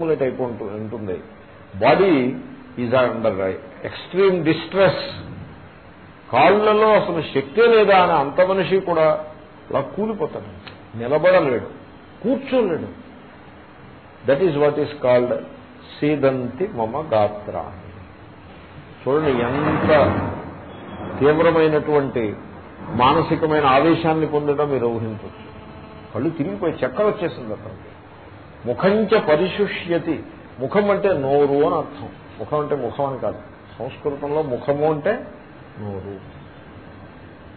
Accumulate అయిపోతూ ఉంటుంది. Body is under extreme distress కాళ్ళలో అసలు శక్తే లేదా అని అంత మనిషి కూడా అలా కూలిపోతాడు. నిలబడలేడు. కూర్చోలేడు. That is what is called సీదంతి మమ గాత్ర చూడండి ఎంత తీవ్రమైనటువంటి మానసికమైన ఆవేశాన్ని పొందడం మీరు ఊహించవచ్చు. కళ్ళు తిరిగిపోయి చక్కర వచ్చేసింది అతనికి ముఖంచ పరిశుష్యతి. ముఖం అంటే నోరు అని అర్థం. ముఖం అంటే ముఖం అని కాదు. సంస్కృతంలో ముఖము అంటే నోరు.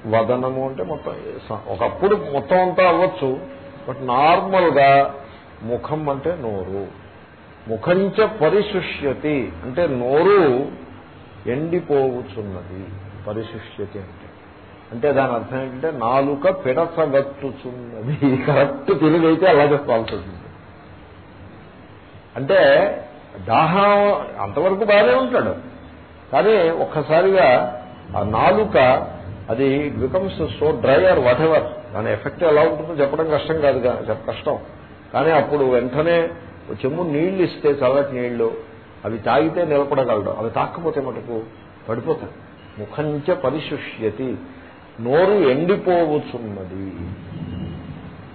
వదనము అంటే మొత్తం ఒకప్పుడు మొత్తం అంతా అవ్వచ్చు బట్ నార్మల్గా ముఖం అంటే నోరు. ముఖంచ పరిశుష్యతి అంటే నోరు ఎండిపోవుచున్నది. పరిశుష్యతి అంటే. అంటే దాని అర్థం ఏంటంటే నాలుక పిడసగట్టుచున్నది కరెక్ట్ తెలుగైతే అలా చెప్పాల్సి ఉంటుంది అంటే దాహం అంతవరకు బాగానే ఉంటాడు. కానీ ఒక్కసారిగా ఆ నాలుక అది becomes so dry or whatever దాని ఎఫెక్ట్ ఎలా ఉంటుందో చెప్పడం కష్టం కాదు కష్టం. కానీ అప్పుడు వెంటనే చెమ్ము నీళ్ళు ఇస్తే చల్లటి నీళ్ళు అవి తాగితే నిలబడగలడు. అవి తాకపోతే మటుకు పడిపోతాయి. ముఖంచ పరిశుష్యతి. నోరు ఎండిపోవచ్చున్నది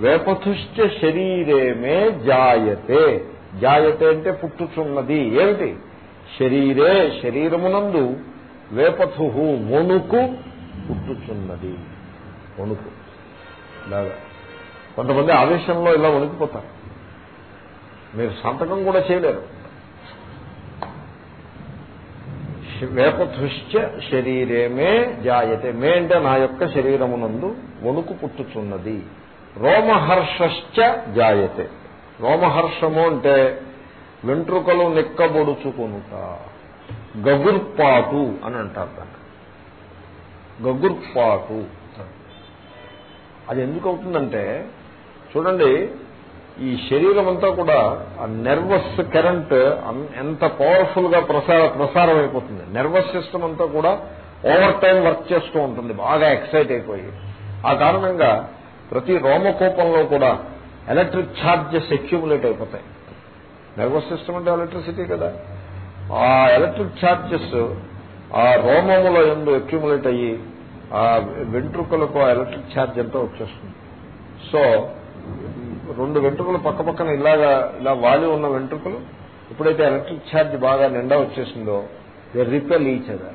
వేపతుశ్చ శరీరేమే జాయతే. జాయతే అంటే పుట్టుచున్నది. ఏమిటి? శరీరే శరీరమునందు వేపథు వణుకు పుట్టుచున్నది. వణుకు ఇలాగా. కొంతమంది ఆవేశంలో ఇలా వణికిపోతారు. మీరు సంతకం కూడా చేయలేరు. వేపథుశ్చ శరీరేమే జాయతే. మే అంటే నా యొక్క శరీరమునందు వణుకు పుట్టుచున్నది. రోమహర్షశ్చ జాయతే. రోమహర్షము అంటే వెంట్రుకలు నిక్కబొడుచుకునుట. గగుర్పాటు అని అంటారు దాన్ని. గగుర్పాటు. అది ఎందుకు అవుతుందంటే చూడండి ఈ శరీరం అంతా కూడా ఆ నెర్వస్ కరెంట్ ఎంత పవర్ఫుల్గా ప్రసార ప్రసారం అయిపోతుంది నెర్వస్ సిస్టమ్ అంతా కూడా ఓవర్ టైం వర్క్ చేస్తూ ఉంటుంది. బాగా ఎక్సైట్ అయిపోయి. ఆ కారణంగా ప్రతి రోమకోపంలో కూడా ఎలక్ట్రిక్ ఛార్జెస్ అక్యూములేట్ అయిపోతాయి. నర్వస్ సిస్టమ్ అంటే ఎలక్ట్రిసిటీ కదా. ఆ ఎలక్ట్రిక్ ఛార్జెస్ ఆ రోమముల ఎందు అక్యూములేట్ అయ్యి ఆ వెంట్రుకలకు ఆ ఎలక్ట్రిక్ ఛార్జ్ ఎంతో వచ్చేస్తుంది. సో రెండు వెంట్రుకలు పక్క పక్కన ఇలాగా ఇలా వాలి ఉన్న వెంట్రుకలు ఎప్పుడైతే ఎలక్ట్రిక్ ఛార్జ్ బాగా నిండా వచ్చేసిందో దే రిపెల్ ఈచ్ అదా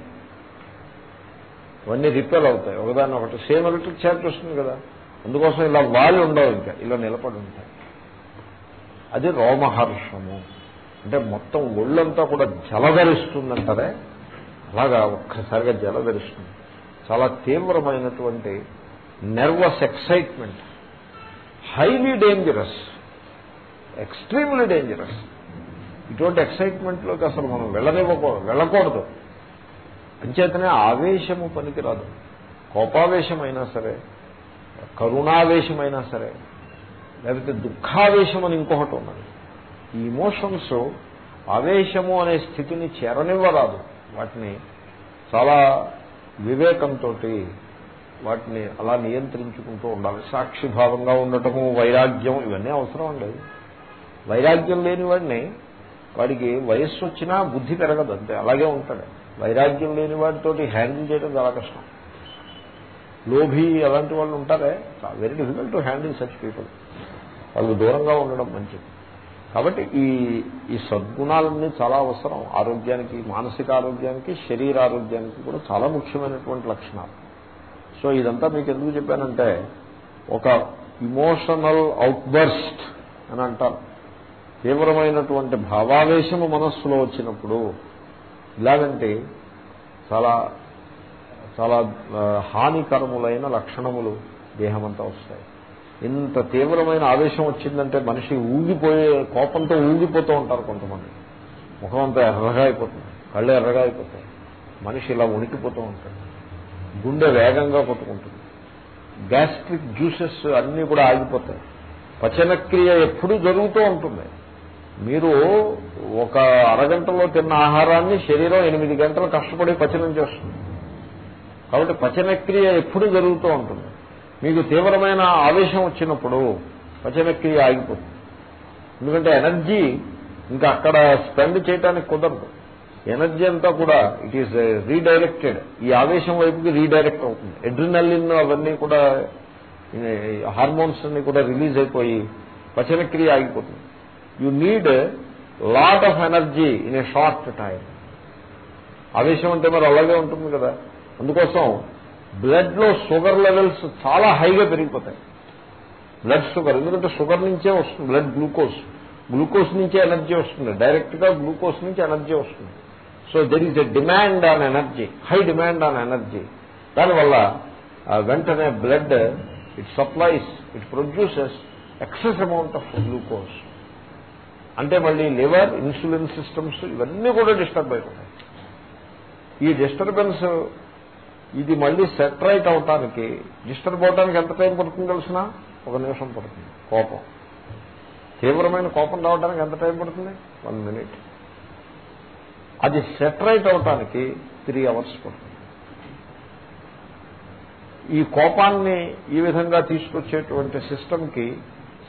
అవన్నీ రిపెల్ అవుతాయి. ఒకదాన్ని ఒకటి సేమ్ ఎలక్ట్రిక్ ఛార్జ్ వస్తుంది కదా. అందుకోసం ఇలా వాలి ఉండవు ఇంకా ఇలా నిలబడి ఉంటాయి అది రోమహర్షము. అంటే మొత్తం ఒళ్ళంతా కూడా జలధరిస్తుందంటారే? అలాగా ఒక్కసారిగా జలధరిస్తుంది. చాలా తీవ్రమైనటువంటి nervous excitement highly dangerous extremely dangerous ఇటువంటి ఎక్సైట్మెంట్లోకి అసలు మనం వెళ్ళనివ్వకూడదు వెళ్ళకూడదు. అంచేతనే ఆవేశము పనికిరాదు. కోపావేశమైనా సరే కరుణావేశమైనా సరే లేకపోతే దుఃఖావేశం అని ఇంకొకటి ఉన్నది. ఈ ఇమోషన్స్ ఆవేశము అనే స్థితిని చేరనివ్వరాదు. వాటిని చాలా వివేకంతో వాటిని అలా నియంత్రించుకుంటూ ఉండాలి. సాక్షిభావంగా ఉండటము వైరాగ్యం ఇవన్నీ అవసరం అండి. వైరాగ్యం లేని వాడిని వాడికి వయస్సు వచ్చినా బుద్ధి పెరగదు అంతే అలాగే ఉంటాడు. వైరాగ్యం లేని వాడితోటి హ్యాండిల్ చేయడం చాలా కష్టం. లోభి అలాంటి వాళ్ళు ఉంటారే very difficult to handle such people వాళ్ళు దూరంగా ఉండడం మంచిది. కాబట్టి ఈ ఈ సద్గుణాలన్నీ చాలా అవసరం. ఆరోగ్యానికి మానసిక ఆరోగ్యానికి శరీర ఆరోగ్యానికి కూడా చాలా ముఖ్యమైనటువంటి లక్షణాలు. సో ఇదంతా మీకు ఎందుకు చెప్పానంటే ఒక ఇమోషనల్ అవుట్బర్స్ట్ అని అంటారు. తీవ్రమైనటువంటి భావావేశము మనస్సులో వచ్చినప్పుడు ఇలాగంటే చాలా చాలా హానికరములైన లక్షణములు దేహమంతా వస్తాయి. ఇంత తీవ్రమైన ఆవేశం వచ్చిందంటే మనిషి ఊగిపోయే కోపంతో ఊగిపోతూ ఉంటారు కొంతమంది. ముఖం అంతా ఎర్రగా అయిపోతుంది. కళ్ళు ఎర్రగా అయిపోతాయి. మనిషి ఇలా ఉనికిపోతూ ఉంటాడు. గుండె వేగంగా కొట్టుకుంటుంది. గ్యాస్ట్రిక్ జ్యూసెస్ అన్నీ కూడా ఆగిపోతాయి. పచనక్రియ ఎప్పుడూ జరుగుతూ ఉంటుంది. మీరు ఒక అరగంటలో తిన్న ఆహారాన్ని శరీరం ఎనిమిది గంటలు కష్టపడి పచనం చేస్తుంది. కాబట్టి పచనక్రియ ఎప్పుడు జరుగుతూ ఉంటుంది. మీకు తీవ్రమైన ఆవేశం వచ్చినప్పుడు పచనక్రియ ఆగిపోతుంది. ఎందుకంటే ఎనర్జీ ఇంకా అక్కడ స్పెండ్ చేయడానికి కుదరదు. ఎనర్జీ అంతా కూడా ఇట్ ఈస్ రీడైరెక్టెడ్. ఈ ఆవేశం వైపుకి రీడైరెక్ట్ అవుతుంది. ఎడ్రినల్లిన్ అవన్నీ కూడా హార్మోన్స్ అన్ని కూడా రిలీజ్ అయిపోయి పచనక్రియ ఆగిపోతుంది. You need lot of energy in a short time ఆవేశం అంటే మరి అలాగే ఉంటుంది కదా? అందుకోసం బ్లడ్లో షుగర్ లెవెల్స్ చాలా హైగా పెరిగిపోతాయి. బ్లడ్ షుగర్ ఎందుకంటే షుగర్ నుంచే వస్తుంది బ్లడ్ గ్లూకోజ్. గ్లూకోజ్ నుంచే ఎనర్జీ వస్తుంది డైరెక్ట్గా గ్లూకోజ్ నుంచి ఎనర్జీ వస్తుంది. So there is a demand on energy high demand on energy దానివల్ల వెంటనే blood it supplies it produces excess amount of glucose అంటే మళ్ళీ లివర్ ఇన్సులిన్ సిస్టమ్స్ ఇవన్నీ కూడా డిస్టర్బ్ అయిపోతాయి. ఈ డిస్టర్బెన్స్ ఇది మళ్ళీ సెటరైట్ అవటానికి డిస్టర్బ్ అవటానికి ఎంత టైం పడుతుంది తెలిసిన? ఒక నిమిషం పడుతుంది. కోపం. తీవ్రమైన కోపం రావడానికి ఎంత టైం పడుతుంది? One minute. అది సెటరైట్ అవటానికి త్రీ అవర్స్ పడుతుంది. ఈ కోపాన్ని ఈ విధంగా తీసుకొచ్చేటువంటి సిస్టమ్కి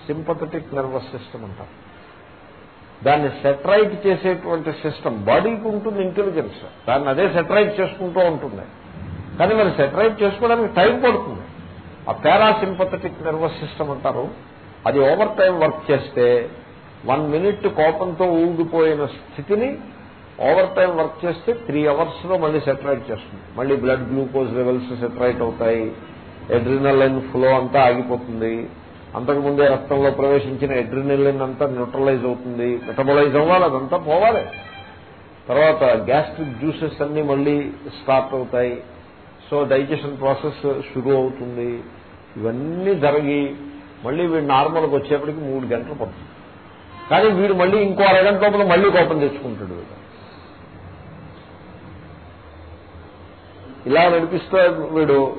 సింపథటిక్ నర్వస్ సిస్టమ్ అంటారు. దాన్ని సెటరైట్ చేసేటువంటి సిస్టమ్ బాడీకి ఉంటుంది ఇంటెలిజెన్స్. దాన్ని అదే సెటరైట్ చేసుకుంటూ ఉంటుంది. కానీ మరి సెటరైట్ చేసుకోవడానికి టైం పడుతుంది. ఆ పారాసింపథటిక్ నర్వస్ సిస్టమ్ అంటారు. అది ఓవర్ టైం వర్క్ చేస్తే వన్ మినిట్ కోపంతో ఊగిపోయిన స్థితిని ఓవర్ టైం వర్క్ చేస్తే త్రీ అవర్స్లో మళ్ళీ సెటరైట్ చేస్తుంది. మళ్ళీ బ్లడ్ గ్లూకోజ్ లెవెల్స్ సెటరైట్ అవుతాయి. ఎడ్రినలైన్ ఫ్లో అంతా ఆగిపోతుంది. అంతకుముందే రక్తంలో ప్రవేశించిన ఎడ్రినలిన్ అంతా న్యూట్రలైజ్ అవుతుంది. మెటబలైజ్ అవ్వాలి అదంతా పోవాలి. తర్వాత గ్యాస్ట్రిక్ జ్యూసెస్ అన్ని మళ్ళీ స్టార్ట్ అవుతాయి. సో డైజెషన్ ప్రాసెస్ షురూ అవుతుంది. ఇవన్నీ జరిగి మళ్ళీ వీడు నార్మల్కి వచ్చేప్పటికి మూడు గంటలు పడుతుంది. కానీ వీడు మళ్ళీ ఇంకో అరగంట లోపల మళ్ళీ కోపం తెచ్చుకుంటాడు వీడు. ఇలా నడిపిస్తే వీడు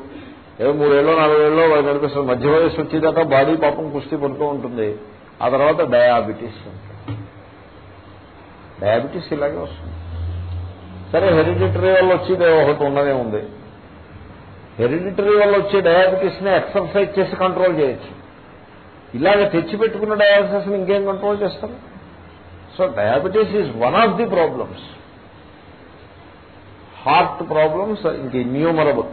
ఏదో మూడేళ్ళు నాలుగేళ్ళు వాడు నడిపిస్తాడు. మధ్య వయసు వచ్చేదాకా బాడీ పాపం కుస్తీ పడుతూ ఉంటుంది. ఆ తర్వాత డయాబెటీస్ డయాబెటీస్ ఇలాగే వస్తుంది. సరే హెరిడిటరీ వల్ల వచ్చేది ఒకటి ఉన్నదే ఉంది. హెరిడిటరీ వల్ల వచ్చే డయాబెటీస్ని ఎక్సర్సైజ్ చేసి కంట్రోల్ చేయొచ్చు. ఇలాగ తెచ్చిపెట్టుకున్న డయాబెటీస్ని ఇంకేం కంట్రోల్ చేస్తారు? So diabetes is one of the problems. Heart problems ఇంక ఇన్యూమరబుల్.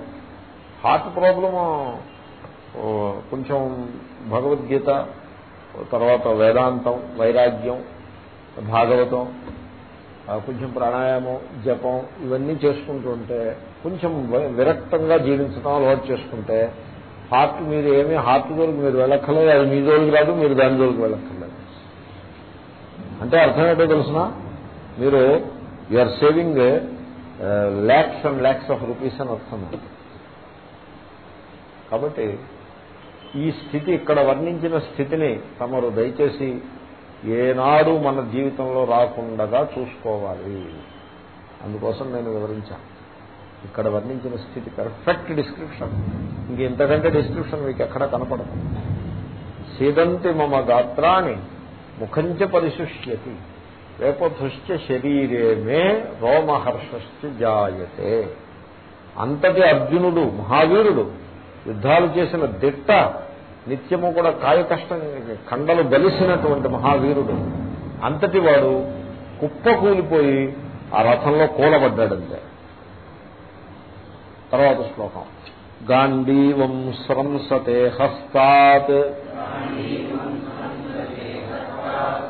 హార్ట్ ప్రాబ్లము కొంచెం భగవద్గీత తర్వాత వేదాంతం వైరాగ్యం భాగవతం కొంచెం ప్రాణాయామం జపం ఇవన్నీ చేసుకుంటుంటే కొంచెం విరక్తంగా జీవించడం అలవాటు చేసుకుంటే హార్ట్ మీరు ఏమీ హార్ట్ జోలికి మీరు వెళ్ళక్కర్లేదు అది మీ జోలికి రాదు మీరు దాని జోలికి వెళ్ళక్కర్లేదు. అంటే అర్థం ఏంటో తెలుసిన? మీరు are saving lakhs and lakhs of rupees అని అర్థం కాబట్టి ఈ స్థితి ఇక్కడ వర్ణించిన స్థితిని తమరు దయచేసి ఏనాడు మన జీవితంలో రాకుండా చూసుకోవాలి. అందుకోసం నేను వివరించాను. ఇక్కడ వర్ణించిన స్థితి పర్ఫెక్ట్ డిస్క్రిప్షన్ ఇంక ఇంతకంటే డిస్క్రిప్షన్ మీకు ఎక్కడ కనపడదు. సీదంతి మమ గాత్రాన్ని ముఖంచ పరిశుష్యతి. రేపథుశ్చ శరీరే మే రోమహర్షశ్చ జాయతే. అంతటి అర్జునుడు మహావీరుడు యుద్ధాలు చేసిన దిట్ట నిత్యము కూడా కాయకష్టం కండలు బలిసినటువంటి మహావీరుడు. అంతటి వాడు కుప్ప కూలిపోయి ఆ రథంలో కూలబడ్డాడంతే. తర్వాత శ్లోకం. గాంధీవం స్రంసతే హస్తాత్.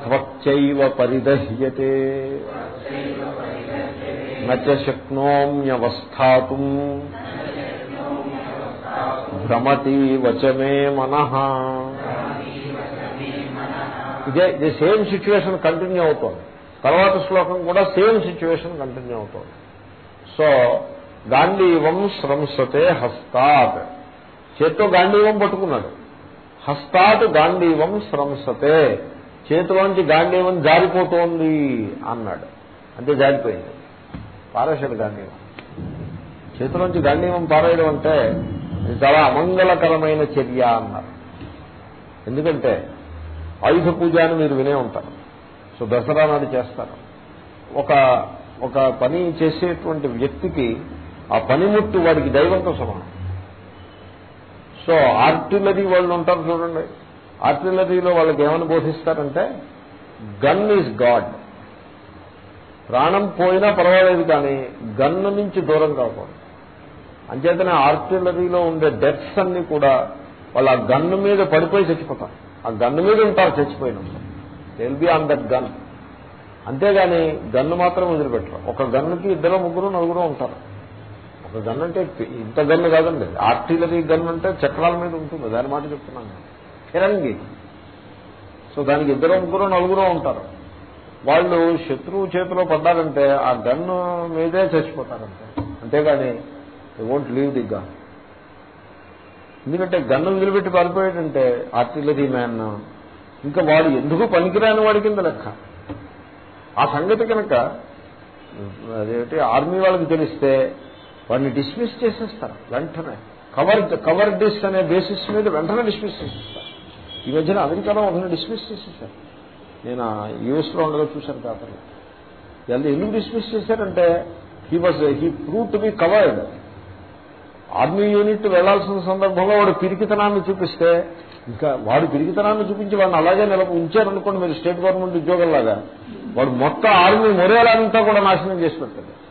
త్వచ్చైవ పరిదహ్యతే. నచ శక్నోమ్యవస్థాతు. భ్రమతి వచమే మన. ఇదే ఇది సేమ్ సిచ్యువేషన్ కంటిన్యూ అవుతోంది. తర్వాత శ్లోకం కూడా సేమ్ సిచ్యువేషన్ కంటిన్యూ అవుతోంది. సో గాంధీవం స్రంసతే హస్తాత్. చేత్తో గాంధీవం పట్టుకున్నాడు. హస్తాత్ గాంధీవం స్రంసతే చేతిలోంచి గాంధీవం జారిపోతోంది అన్నాడు. అంటే జారిపోయింది. పారేశాడు గాంధీవం. చేతిలోంచి గాంధీవం పారేయడం అంటే ఇది చాలా అమంగళకరమైన చర్య అన్నారు. ఎందుకంటే ఆయుధ పూజ అని మీరు వినే ఉంటారు. సో దసరా నాడు చేస్తారు. ఒక ఒక పని చేసేటువంటి వ్యక్తికి ఆ పనిముట్టు వాడికి దైవంతో సమానం. సో ఆర్టిలరీ వాళ్ళు ఉంటారు చూడండి. ఆర్టిలరీలో వాళ్ళకి ఏమని బోధిస్తారంటే గన్ ఈజ్ గాడ్ ప్రాణం పోయినా పర్వాలేదు కానీ గన్ను నుంచి దూరం కాకూడదు. అంచేతనే ఆర్టిలరీలో ఉండే డెత్స్ అన్ని కూడా వాళ్ళు ఆ గన్ను మీద పడిపోయి చచ్చిపోతారు. ఆ గన్ను మీద ఉంటారు చచ్చిపోయిన will be on that gun అంతేగాని గన్ను మాత్రం వదిలిపెట్టరు. ఒక గన్నుకి ఇద్దరు ముగ్గురు నలుగురు ఉంటారు. అసలు గన్ అంటే ఇంత గన్ను కాదండి. ఆర్టిలరీ గన్ అంటే చక్రాల మీద ఉంటుంది. దాని మాట చెప్తున్నాను నేను. ఫిరంగి సో దానికి ఇద్దరు ముగ్గురు నలుగురు ఉంటారు. వాళ్ళు శత్రువు చేతిలో పడ్డారంటే ఆ గన్ను మీదే చచ్చిపోతారంటే అంతేగాని వోంట్ లీవ్ ది గన్ ఎందుకంటే గన్ను నిలబెట్టి పారిపోయాడంటే ఆర్టిలరీ మ్యాన్ ఇంకా వాడు ఎందుకు పనికిరాని వాడి కింద లెక్క? ఆ సంగతి కనుక అదేంటి ఆర్మీ వాళ్ళకి తెలిస్తే వాడిని డిస్మిస్ చేసేస్తారు. వెంటనే కవర్ కవర్ డిస్ అనే బేసిస్ మీద వెంటనే డిస్మిస్ చేసేస్తారు. ఈ మధ్యన అమెరికాలో ఒకరిని డిస్మిస్ చేసేసారు. నేను యూఎస్లో ఉండగా చూశాను పేపర్లో. ఎంత ఎందుకు డిస్మిస్ చేశారంటే he was he prove to be coward army unit వెళ్ళాల్సిన సందర్భంలో వాడు పిరికితనాన్ని చూపిస్తే ఇంకా వాడు పిరికితనాన్ని చూపించి వాడిని అలాగే నిలబ ఉంచారనుకోండి మీరు స్టేట్ గవర్నమెంట్ ఉద్యోగంలాగా వాడు మొత్తం ఆర్మీ మొరేలంతా కూడా నాశనం చేసి పెట్టాడు.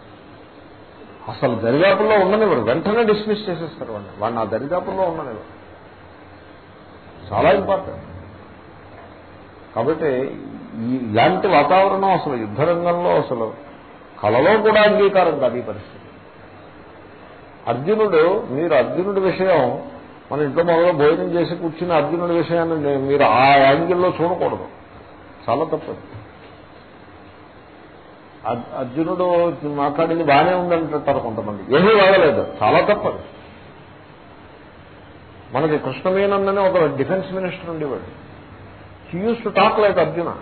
అసలు దరిదాపుల్లో ఉండనివ్వరు వెంటనే డిస్మిస్ చేసేస్తారు వాడిని. వాడిని ఆ దరిదాపుల్లో ఉండనివ్వరు చాలా ఇంపార్టెంట్ కాబట్టి ఇలాంటి వాతావరణం అసలు యుద్ధ రంగంలో అసలు కళలో కూడా అంగీకారం కాదు ఈ పరిస్థితి. అర్జునుడు మీరు అర్జునుడి విషయం మన ఇంట్లో మొదలు భోజనం చేసి కూర్చుని అర్జునుడి విషయాన్ని మీరు ఆ యాంగిల్లో చూడకూడదు. చాలా తప్పదు అర్జునుడు మాట్లాడింది బాగానే ఉందంటారు కొంతమంది. ఏమీ వాడలేదు. చాలా తప్పదు. మనకి కృష్ణమేనన్ననే ఒక డిఫెన్స్ మినిస్టర్ ఉండేవాడు. He use to talk like Arjuna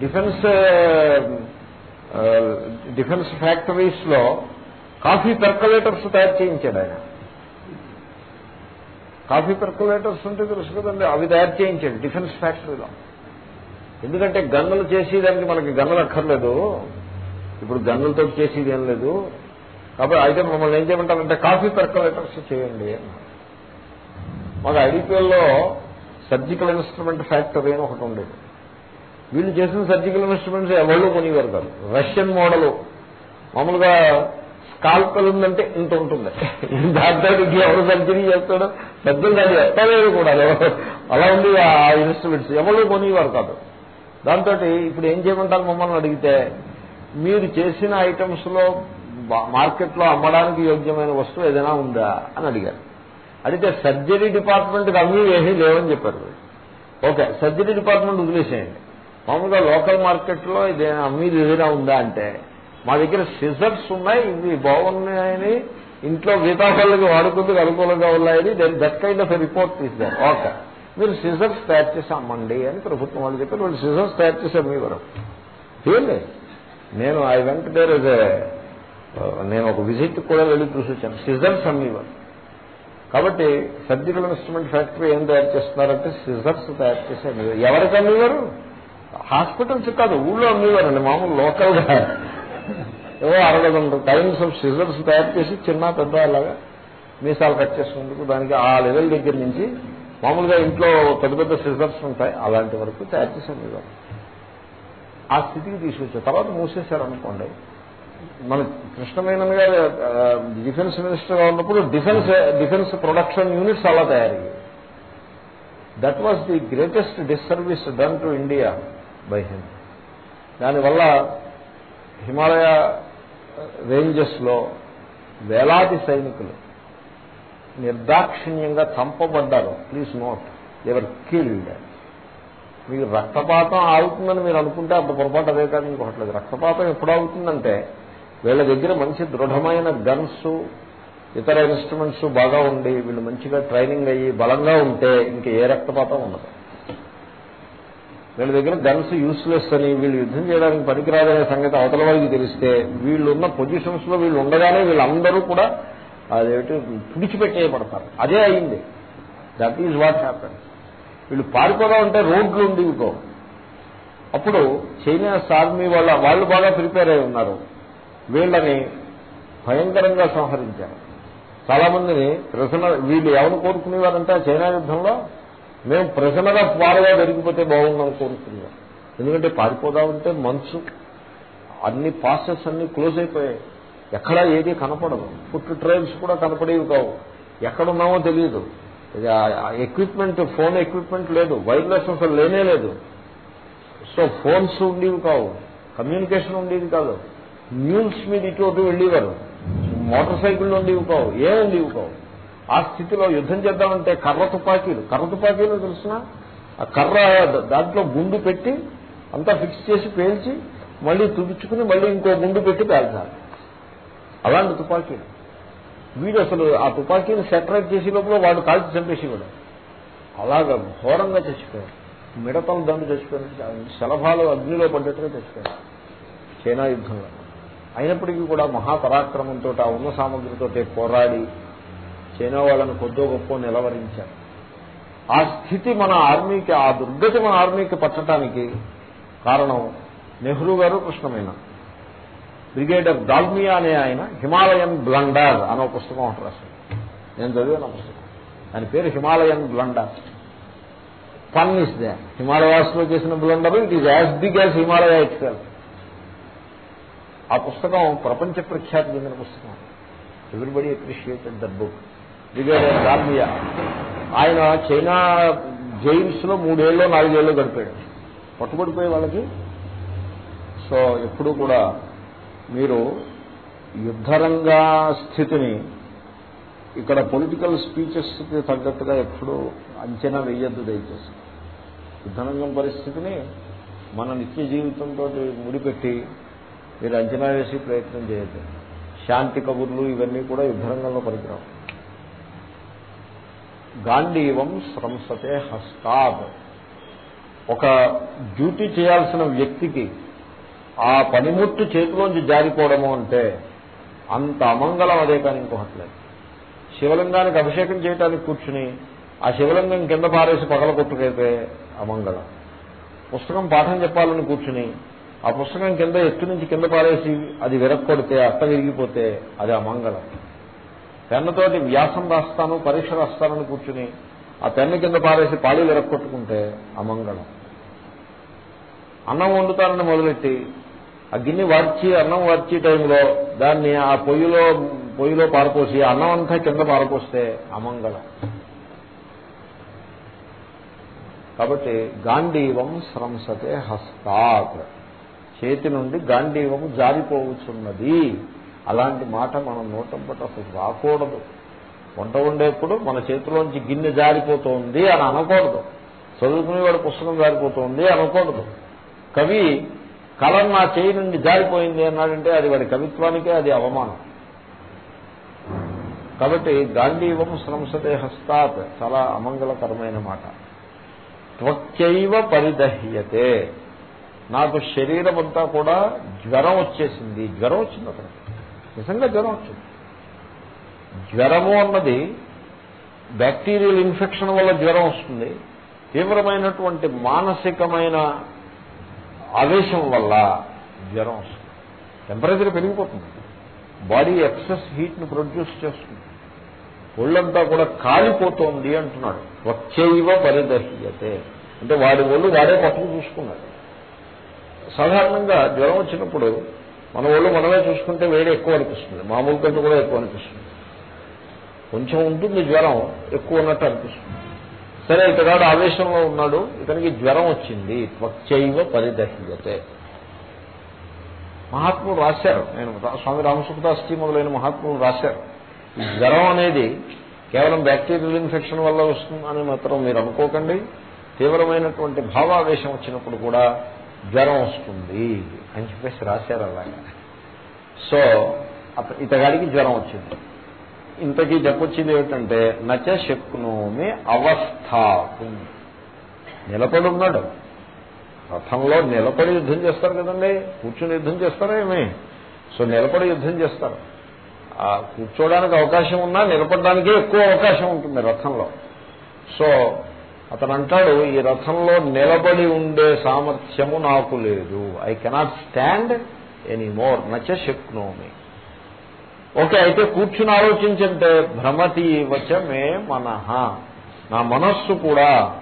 defence defence ఫ్యాక్టరీస్లో coffee percolators తయారు చేయించాడు ఆయన. కాఫీ పెర్కులేటర్స్ ఉంటే తెలుసు కదండి అవి తయారు చేయించాడు డిఫెన్స్ ఫ్యాక్టరీలో. ఎందుకంటే గన్నులు చేసేదానికి మనకి గన్నులు అక్కర్లేదు. ఇప్పుడు గన్నులతో చేసేది ఏం లేదు. కాబట్టి అయితే మమ్మల్ని ఏం చేయమంటారంటే కాఫీ పెర్కలేటర్స్ చేయండి మాకు ఐడిపిఎల్లో సర్జికల్ ఇన్స్ట్రుమెంట్ ఫ్యాక్టరీ అని ఒకటి ఉండేది. వీళ్ళు చేసిన సర్జికల్ ఇన్స్ట్రుమెంట్స్ ఎవరు కొనివారు కాదు. Russian model. మామూలుగా స్కాల్పల్ ఉందంటే ఇంత ఉంటుంది. దాంతో ఎవరు సర్జరీ చేస్తాడో పెద్దలు దాన్ని ఎత్తలేదు కూడా. అలా ఉంది ఆ ఇన్స్ట్రుమెంట్స్. ఎవరు కొనివారు కాదు. దాంతో ఇప్పుడు ఏం చేయమంటారు మమ్మల్ని అడిగితే మీరు చేసిన ఐటమ్స్లో మార్కెట్లో అమ్మడానికి యోగ్యమైన వస్తువు ఏదైనా ఉందా అని అడిగారు. అడిగితే సర్జరీ డిపార్ట్మెంట్కి అమ్మి ఏమీ లేవని చెప్పారు. ఓకే సర్జరీ డిపార్ట్మెంట్ వదిలేసేయండి. మామూలుగా లోకల్ మార్కెట్లో ఇదేనా అమ్మీది ఏదైనా ఉందా అంటే మా దగ్గర సిజర్స్ ఉన్నాయి ఇవి బాగున్నాయని ఇంట్లో మిగతా వాళ్ళకి వాడుకుందుకు అనుకూలంగా ఉన్నాయని దట్ కైండ్ ఆఫ్ రిపోర్ట్ తీశారు ఓకే. మీరు సిజర్స్ తయారు చేసి అమ్మండి అని ప్రభుత్వం వాళ్ళు చెప్పారు వాళ్ళు సీజర్స్ తయారు చేసి అమ్మేవారు ఏంటి నేను ఐ వెంట దేర్ నేను ఒక విజిట్ కూడా వెళ్ళి చూసి వచ్చాను సిజర్స్ అమ్మేవారు కాబట్టి సర్జికల్ ఇన్స్ట్రుమెంట్ ఫ్యాక్టరీ ఏం తయారు చేస్తున్నారంటే సిజర్స్ తయారు చేసి అమ్మేవారు ఎవరికి అమ్మేవారు హాస్పిటల్స్ కాదు ఊళ్ళో అమ్మేవారండి మామూలు లోకల్గా ఏవో అరవై రెండు టైమ్స్ ఆఫ్ సిజర్స్ తయారు చేసి చిన్న పెద్ద అలాగా మీసాలు కట్ చేసుకుందుకు దానికి ఆ లెవెల్ దగ్గర నుంచి మామూలుగా ఇంట్లో పెద్ద పెద్ద సిజర్స్ ఉంటాయి అలాంటి వరకు తయారు చేసి అమ్మేవారు ఆ స్థితికి తీసుకొచ్చారు. తర్వాత మూసేశారనుకోండి మన కృష్ణమేనన్ గారు డిఫెన్స్ మినిస్టర్ ఉన్నప్పుడు డిఫెన్స్ డిఫెన్స్ ప్రొడక్షన్ యూనిట్స్ అలా తయారయ్యాయి. That was the greatest disservice done to India by him దానివల్ల హిమాలయ రేంజెస్లో వేలాది సైనికులు నిర్దాక్షిణ్యంగా చంపబడ్డారు. ప్లీజ్ నోట్ ఎవర్ కిల్డ్ మీకు రక్తపాతం ఆగుతుందని మీరు అనుకుంటే అంత పొరపాటు అదే కాదు ఇంకొకట్లేదు రక్తపాతం ఎప్పుడు ఆగుతుందంటే వీళ్ళ దగ్గర మంచి దృఢమైన గన్స్ ఇతర ఇన్స్ట్రుమెంట్స్ బాగా ఉండి వీళ్ళు మంచిగా ట్రైనింగ్ అయ్యి బలంగా ఉంటే ఇంక ఏ రక్తపాతం ఉండదు. వీళ్ళ దగ్గర గన్స్ యూస్లెస్ అని వీళ్ళు యుద్ధం చేయడానికి పనికిరాదనే సంగతి అవతల వారికి తెలిస్తే వీళ్ళున్న పొజిషన్స్లో వీళ్ళు ఉండగానే వీళ్ళందరూ కూడా అదేమిటి? పుడిచిపెట్టేయబడతారు అదే అయింది. దట్ ఈజ్ వాట్ హ్యాపెన్ వీళ్ళు పారిపోదా ఉంటే రోడ్లు ఉండేవికో అప్పుడు చైనాస్ ఆర్మీ వాళ్ళ వాళ్ళు బాగా ప్రిపేర్ అయి ఉన్నారు. వీళ్ళని భయంకరంగా సంహరించారు. చాలా మందిని ప్రజనర్ వీళ్ళు ఎవరు కోరుకునేవారంటే చైనా యుద్ధంలో? మేము ప్రజనర్ ఆఫ్ వార్గా పెరిగిపోతే బాగుందని కోరుకునేవారు. ఎందుకంటే పారిపోదామంటే మనసు. అన్ని పాసెస్ అన్ని క్లోజ్ అయిపోయాయి. ఎక్కడా ఏది కనపడదు. ఫుట్ ట్రైల్స్ కూడా కనపడేవి కావు. ఎక్కడున్నామో తెలియదు ఎక్విప్మెంట్ ఫోన్ ఎక్విప్మెంట్ లేదు. వైర్లెస్ అసలు లేనే లేదు. సో ఫోన్స్ ఉండేవి కావు. కమ్యూనికేషన్ ఉండేది కాదు. న్యూస్ మీద ఇటు వెళ్ళేవారు. మోటార్ సైకిళ్ళు ఉండేవి కావు. ఏం ఉండేవి కావు. ఆ స్థితిలో యుద్ధం చేద్దామంటే కర్ర తుపాకీలు. కర్ర తుపాకీలు తెలిసిన? ఆ కర్ర దాంట్లో గుండు పెట్టి అంతా ఫిక్స్ చేసి పేల్చి మళ్ళీ తుడుచుకుని మళ్ళీ ఇంకో గుండు పెట్టి పేల్చాలి. అలాంటి తుపాకీలు. వీడు అసలు ఆ తుపాకీని సెటరేట్ చేసే లోపల వాడు కాల్చి చంపేసేవాడు. అలాగా ఘోరంగా చచ్చిపోయాడు. మిడతలు దండు చచ్చిపోయాడు. శలభాలు అగ్నిలో పడ్డట్టుగా చచ్చిపోయాడు. చైనా యుద్ధంలో. అయినప్పటికీ కూడా మహాపరాక్రమంతో ఆ ఉన్న సామగ్రితో పోరాడి చైనా వాళ్ళని కొద్దో గొప్ప నిలవరించారు ఆ స్థితి మన ఆర్మీకి ఆ దుర్గతి మన ఆర్మీకి పట్టడానికి కారణం నెహ్రూ గారు కృష్ణమైన? బ్రిగేడర్ దాల్మియా అనే ఆయన హిమాలయన్ బ్లండర్ అనే పుస్తకం ఒకటి రాశారు నేను చదివాను పుస్తకం. దాని పేరు Himalayan blunder. Fun is they హిమాలయాస్లో చేసిన blunder it is as big as Himalaya it ఆ పుస్తకం ప్రపంచ ప్రఖ్యాతి చెందిన పుస్తకం. Everybody appreciated that book brigadier గార్మియా ఆయన చైనా జైల్స్లో మూడేళ్ళు నాలుగేళ్ళు గడిపాడు. పట్టుబడిపోయే వాళ్ళకి. సో ఎప్పుడూ కూడా మీరు యుద్ధరంగా స్థితిని ఇక్కడ పొలిటికల్ స్పీచెస్కి తగ్గట్టుగా ఎప్పుడూ అంచనా వేయద్దు దయచేసి. యుద్ధరంగం పరిస్థితిని మన నిత్య జీవితంతో ముడిపెట్టి మీరు అంచనా వేసి ప్రయత్నం చేయద్దు. శాంతి కబుర్లు ఇవన్నీ కూడా యుద్ధరంగంలో పనికిరావు. గాంధీవం స్రంసతే హస్తాద్. ఒక డ్యూటీ చేయాల్సిన వ్యక్తికి ఆ పనిముట్టు చేతిలోంచి జారిపోవడము అంటే అంత అమంగళం అదే కానీ ఇంకొకట్లేదు శివలింగానికి అభిషేకం చేయడానికి కూర్చుని ఆ శివలింగం కింద పారేసి పగల కొట్టుకైతే అమంగళం. పుస్తకం పాఠం చెప్పాలని కూర్చుని ఆ పుస్తకం కింద ఎత్తు నుంచి కింద పారేసి అది విరక్కొడితే అట్ట విరిగిపోతే అది అమంగళం. పెన్నతోటి వ్యాసం రాస్తాను పరీక్ష రాస్తానని కూర్చుని ఆ పెన్ను కింద పారేసి పాళీ విరక్కొట్టుకుంటే అమంగళం. అన్నం వండుతానని మొదలెట్టి గిన్నె వార్చి అన్నం వార్చి టైంలో దాన్ని ఆ పొయ్యిలో పొయ్యిలో పారపోసి అన్నం అంతా కింద పారపోస్తే అమంగళం. కాబట్టి గాంధీవం శ్రంసతే హస్తాత్. చేతి నుండి గాంధీవము జారిపోవచ్చున్నది అలాంటి మాట మనం నోటంపట అసలు రాకూడదు. వంట ఉండేప్పుడు మన చేతిలోంచి గిన్నె జారిపోతోంది అని అనకూడదు. చదువుకునేవాడు పుస్తకం జారిపోతోంది అనకూడదు. కవి కలం నా చేయి నుండి జారిపోయింది అన్నాడంటే అది వాడి కవిత్వానికే అది అవమానం. కాబట్టి గాంధీవం శ్రంసతే హస్తాత్ చాలా అమంగళకరమైన మాట. త్వక్చైవ పరిదహ్యతే. నాకు శరీరం అంతా కూడా జ్వరం వచ్చేసింది. జ్వరం వచ్చింది అతనికి. నిజంగా జ్వరం వచ్చింది. జ్వరము అన్నది బ్యాక్టీరియల్ ఇన్ఫెక్షన్ వల్ల జ్వరం వస్తుంది. తీవ్రమైనటువంటి మానసికమైన ఆవేశం వల్ల జ్వరం వస్తుంది. టెంపరేచర్ పెరిగిపోతుంది. బాడీ ఎక్సెస్ హీట్ని ప్రొడ్యూస్ చేస్తుంది. ఒళ్ళంతా కూడా కాలిపోతోంది అంటున్నాడు. వచ్చైవ పరిదహ్యతే. అంటే వాడి ఒళ్ళు వాడే పట్టుకు చూసుకున్నాడు. సాధారణంగా జ్వరం వచ్చినప్పుడు మన ఒళ్ళు మనమే చూసుకుంటే వేడి ఎక్కువ అనిపిస్తుంది. మామూలు కంటే కూడా ఎక్కువ అనిపిస్తుంది. కొంచెం ఉంటుంది జ్వరం ఎక్కువ ఉన్నట్టు అనిపిస్తుంది. సరే ఇతగాడు ఆవేశంలో ఉన్నాడు. ఇతనికి జ్వరం వచ్చింది. త్వచ్చైవ పరిదహ్యతే. మహాత్ములు రాశారు. నేను స్వామి రామసుఖదాస్జీ మొదలైన మహాత్ములు రాశారు. ఈ జ్వరం అనేది కేవలం బ్యాక్టీరియల్ ఇన్ఫెక్షన్ వల్ల వస్తుంది అని మాత్రం మీరు అనుకోకండి. తీవ్రమైనటువంటి భావావేశం వచ్చినప్పుడు కూడా జ్వరం వస్తుంది అని చెప్పేసి రాశారు అలాగా. సో ఇతగాడికి జ్వరం వచ్చింది. ఇంతకీ చెప్పొచ్చింది ఏమిటంటే నచ శక్నోమి అవస్థాకు నిలబడి ఉన్నాడు. రథంలో నిలబడి యుద్ధం చేస్తారు కదండి. కూర్చుని యుద్ధం చేస్తారా ఏమి? సో నిలబడి యుద్ధం చేస్తారు. కూర్చోడానికి అవకాశం ఉన్నా నిలబడడానికే ఎక్కువ అవకాశం ఉంటుంది రథంలో. సో అతను అంటాడు ఈ రథంలో నిలబడి ఉండే సామర్థ్యము నాకు లేదు. I cannot stand any more నచ శక్నోమి. ఓకే అయితే కూర్చుని ఆలోచించంటే భ్రమతి వచ్చ మే మనహ నా మనస్సు కూడా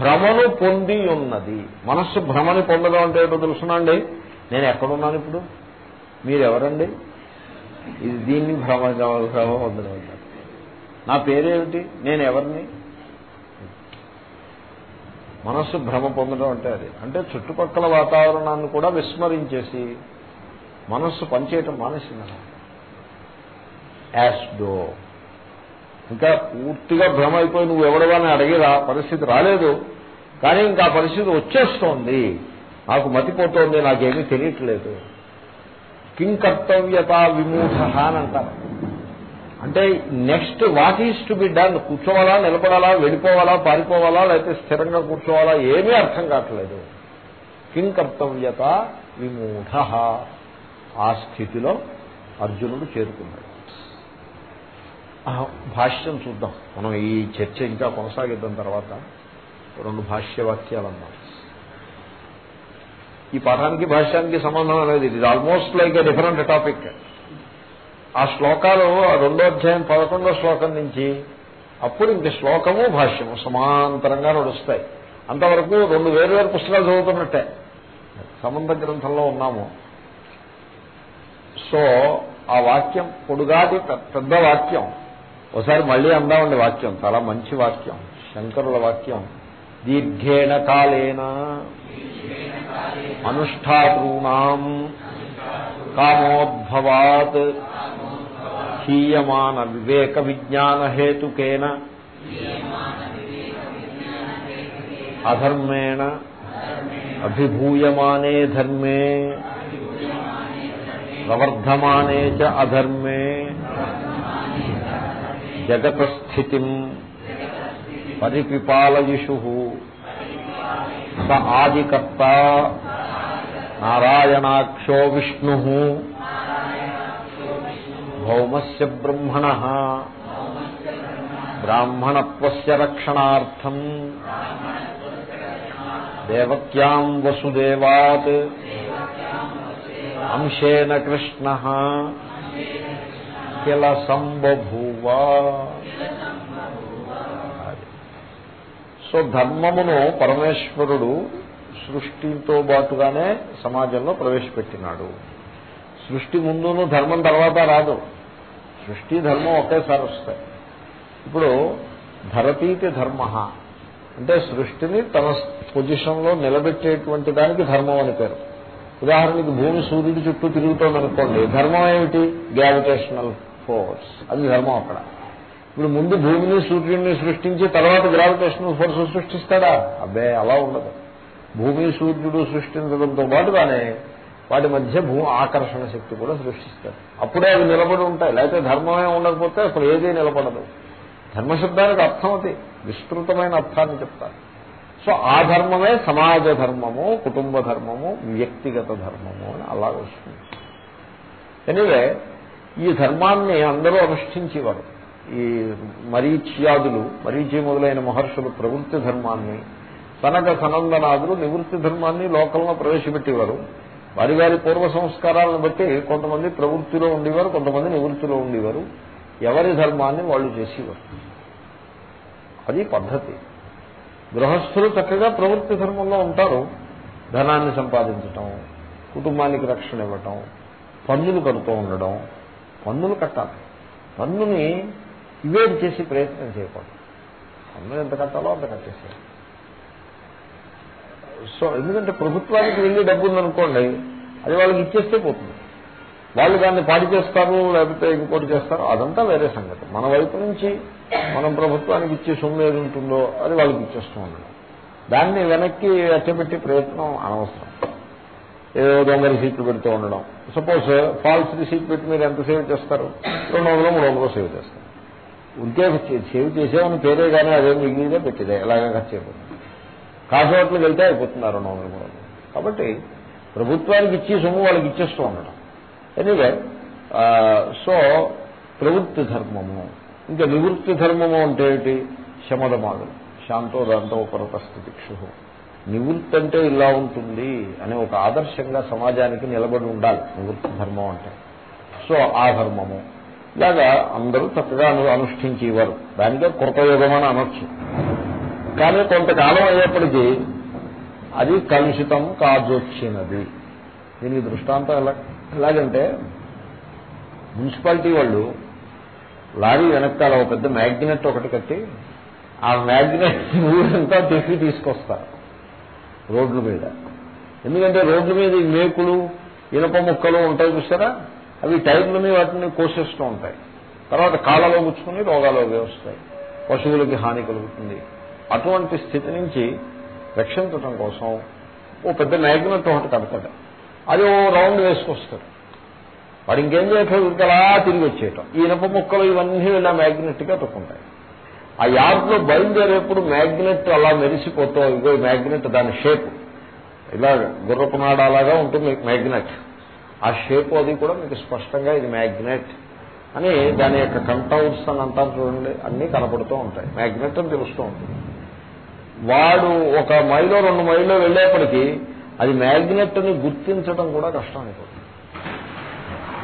భ్రమను పొంది ఉన్నది. మనస్సు భ్రమని పొందడం అంటే ఏంటో తెలుసునండి నేను ఎక్కడున్నాను ఇప్పుడు? మీరెవరండి? ఇది దీన్ని భ్రమ భ్రమ పొందడం అంటారు. నా పేరేమిటి? నేను ఎవరిని? మనస్సు భ్రమ పొందడం అంటే అది. అంటే చుట్టుపక్కల వాతావరణాన్ని కూడా విస్మరించేసి మనస్సు పనిచేయటం మానేసింది యాస్డో ఇంకా పూర్తిగా భ్రమ అయిపోయి నువ్వు ఎవడవని అడిగిరా పరిస్థితి రాలేదు. కానీ ఇంకా పరిస్థితి వచ్చేస్తోంది. నాకు మతిపోతోంది నాకేమీ తెలియట్లేదు. కింకర్తవ్యత విమూఢ అని అంటారు. అంటే next what is to be done? కూర్చోవాలా నిలబడాలా వెళ్ళిపోవాలా పారిపోవాలా లేకపోతే స్థిరంగా కూర్చోవాలా? ఏమీ అర్థం కావట్లేదు. కింకర్తవ్యత విమూఢ. ఆ స్థితిలో అర్జునుడు చేరుకున్నాడు. భాష్యం చూద్దాం. మనం ఈ చర్చ ఇంకా కొనసాగిద్దాం తర్వాత. రెండు భాష్యవాక్యాలు అన్నాం ఈ పాఠానికి భాష్యానికి సంబంధం అనేది ఇది. Almost like a different topic ఆ శ్లోకాలు రెండో అధ్యాయం పదకొండో శ్లోకం నుంచి అప్పుడు ఇంక శ్లోకము భాష్యము సమాంతరంగా నడుస్తాయి. అంతవరకు రెండు వేరు వేరు పుస్తకాలు చదువుతున్నట్టే. సంబంధ గ్రంథంలో ఉన్నాము. సో ఆ వాక్యం పొడుగాది పెద్ద వాక్యం. ఒకసారి మళ్ళీ అందామండి వాక్యం. చాలా మంచి వాక్యం. శంకరుల వాక్యం. దీర్ఘేణ కాలేన అనుష్ఠాతృణాం కామోద్భవాత్ హీయమాన వివేక విజ్ఞాన హేతుకేన అధర్మేణ అభిభూయమానే ధర్మే ప్రవర్ధమానే చ అధర్మే జగతస్థితి పరిపిపాలయిషు. స ఆదికర్త నారాయణాక్షో విష్ణు. భౌమస్ బ్రహ్మణ. బ్రాహ్మణత్వస్య రక్షణార్థం. దేవక్యాం వసుదేవాత్. అంశేన కృష్ణ. కిల వా సో ధర్మమును పరమేశ్వరుడు సృష్టితో పాటుగానే సమాజంలో ప్రవేశపెట్టినాడు. సృష్టి ముందును ధర్మం తర్వాత రాదు. సృష్టి ధర్మం ఒకేసారి వస్తాయి. ఇప్పుడు ధరతీతి ధర్మ. అంటే సృష్టిని తన పొజిషన్లో నిలబెట్టేటువంటి దానికి ధర్మం అని పేరు. ఉదాహరణకి భూమి సూర్యుడి చుట్టూ తిరుగుతోందనుకోండి. ధర్మం ఏమిటి? Gravitational force. అది ధర్మం అక్కడ. ఇప్పుడు ముందు భూమిని సూర్యుడిని సృష్టించి తర్వాత గ్రావిటేషనల్ ఫోర్స్ సృష్టిస్తాడా? అబ్బే అలా ఉండదు. భూమి సూర్యుడు సృష్టించడంతో పాటుగానే వాటి మధ్య భూ ఆకర్షణ శక్తి కూడా సృష్టిస్తారు అప్పుడే అవి నిలబడి ఉంటాయి. లేకపోతే ధర్మమే ఉండకపోతే అసలు ఏదీ నిలబడదు. ధర్మశబ్దానికి అర్థం అది. విస్తృతమైన అర్థాన్ని చెప్తారు. సో ఆ ధర్మమే సమాజ ధర్మము కుటుంబ ధర్మము వ్యక్తిగత ధర్మము అని అలా వస్తుంది. ఎనివే ఈ ధర్మాన్ని అందరూ అనుష్ఠించేవారు. ఈ మరీచ్యాదులు మరీచి మొదలైన మహర్షులు ప్రవృత్తి ధర్మాన్ని సనక సనందనాదులు నివృత్తి ధర్మాన్ని లోకంలో ప్రవేశపెట్టేవారు. వారి వారి పూర్వ సంస్కారాలను బట్టి కొంతమంది ప్రవృత్తిలో ఉండేవారు కొంతమంది నివృత్తిలో ఉండేవారు. ఎవరి ధర్మాన్ని వాళ్ళు చేసేవారు. అది పద్ధతి. గృహస్థులు చక్కగా ప్రవృత్తి ధర్మంలో ఉంటారు. ధనాన్ని సంపాదించటం కుటుంబానికి రక్షణ ఇవ్వటం పన్నులు కడుతూ ఉండడం పన్నులు కట్టాలి. పన్నుని ఇవేట్ చేసి ప్రయత్నం చేయకూడదు. పన్నులు ఎంత కట్టాలో అంత కట్టేసేయాలి. సో ఎందుకంటే ప్రభుత్వానికి వెళ్ళి డబ్బు ఉందనుకోండి అది వాళ్ళకి ఇచ్చేస్తే పోతుంది. వాళ్ళు దాన్ని పాటి చేస్తారు లేకపోతే ఇంకోటి చేస్తారు అదంతా వేరే సంగతి. మన వైపు నుంచి మనం ప్రభుత్వానికి ఇచ్చే సొమ్ము ఏది ఉంటుందో అది వాళ్ళకి ఇచ్చేస్తూ ఉండడం దాన్ని వెనక్కి అట్టబెట్టి ప్రయత్నం అనవసరం. ఏదో దొంగ రిసీట్లు పెడుతూ ఉండడం. సపోజ్ ఫాల్స్ రిసీట్ పెట్టి మీరు ఎంత సేవ్ చేస్తారు? రెండు వందలు మూడు వందలు సేవ్ చేస్తారు. ఉంటే సేవ్ చేసేవని పేరే కానీ అదే మిగిలిదే పెట్టిదే ఎలాగ ఖర్చు అయిపోతుంది. కాసు హోటల్కి వెళ్తే అయిపోతుంది రెండు వందలు మూడు వందలు. కాబట్టి ప్రభుత్వానికి ఇచ్చి సొమ్ము వాళ్ళకి ఇచ్చేస్తూ ఉండడం ఎనీవే సో ప్రవృత్తి ధర్మము. ఇంకా నివృత్తి ధర్మము అంటే ఏమిటి? శమదమాగం శాంతో దాంతో పరతస్థితిక్షు. నివృత్తి అంటే ఇలా ఉంటుంది అనే ఒక ఆదర్శంగా సమాజానికి నిలబడి ఉండాలి. నివృత్తి ధర్మం అంటే. సో ఆ ధర్మము. ఇలాగా అందరూ చక్కగా అనుష్ఠించేవారు. దానికే కృతయుగం అని అనొచ్చు. కానీ కొంతకాలం అయ్యేప్పటికీ అది కలుషితం కాజొచ్చినది. దీనికి దృష్టాంతం ఎలా ఎలాగంటే మున్సిపాలిటీ వాళ్ళు లారీ వెనకాల ఒక పెద్ద మ్యాగ్నెట్ ఒకటి కట్టి ఆ మ్యాగ్నెట్ ఊరంతా తిప్పి తీసుకొస్తారు. రోడ్ల మీద. ఎందుకంటే రోడ్ల మీద ఈ మేకులు ఇనప ముక్కలు ఉంటాయి చూసారా? అవి టైర్లని వాటిని కోసేస్తూ ఉంటాయి. తర్వాత కాళ్ళలో గుచ్చుకుని రోగాలు అవి వస్తాయి. పశువులకి హాని కలుగుతుంది. అటువంటి స్థితి నుంచి రక్షించటం కోసం ఓ పెద్ద మ్యాగ్నెట్ ఒకటి కడతాడు అది ఓ రౌండ్ వేసుకొస్తాడు వాడు ఇంకేం చేయట్లేదు ఇంకలా తిరిగి వచ్చేయటం. ఈ ఇనప ముక్కలు ఇవన్నీ ఇలా మ్యాగ్నెట్గా తొక్కుంటాయి. ఆ యార్డ్లో బయలుదేరేప్పుడు మ్యాగ్నెట్ అలా మెరిసిపోతూ ఇగో మ్యాగ్నెట్ దాని షేప్. ఇలా గుర్రపు అలాగా ఉంటుంది మ్యాగ్నెట్. ఆ షేప్ అది కూడా మీకు స్పష్టంగా ఇది మ్యాగ్నెట్ అని దాని యొక్క కంటౌట్స్ అని అంటారు చూడండి అన్నీ కనపడుతూ ఉంటాయి. మ్యాగ్నెట్ అని తెలుస్తూ ఉంటుంది. వాడు ఒక మైలో రెండు మైల్లో వెళ్ళేప్పటికీ అది మ్యాగ్నెట్ అని గుర్తించడం కూడా కష్టం అయిపోతుంది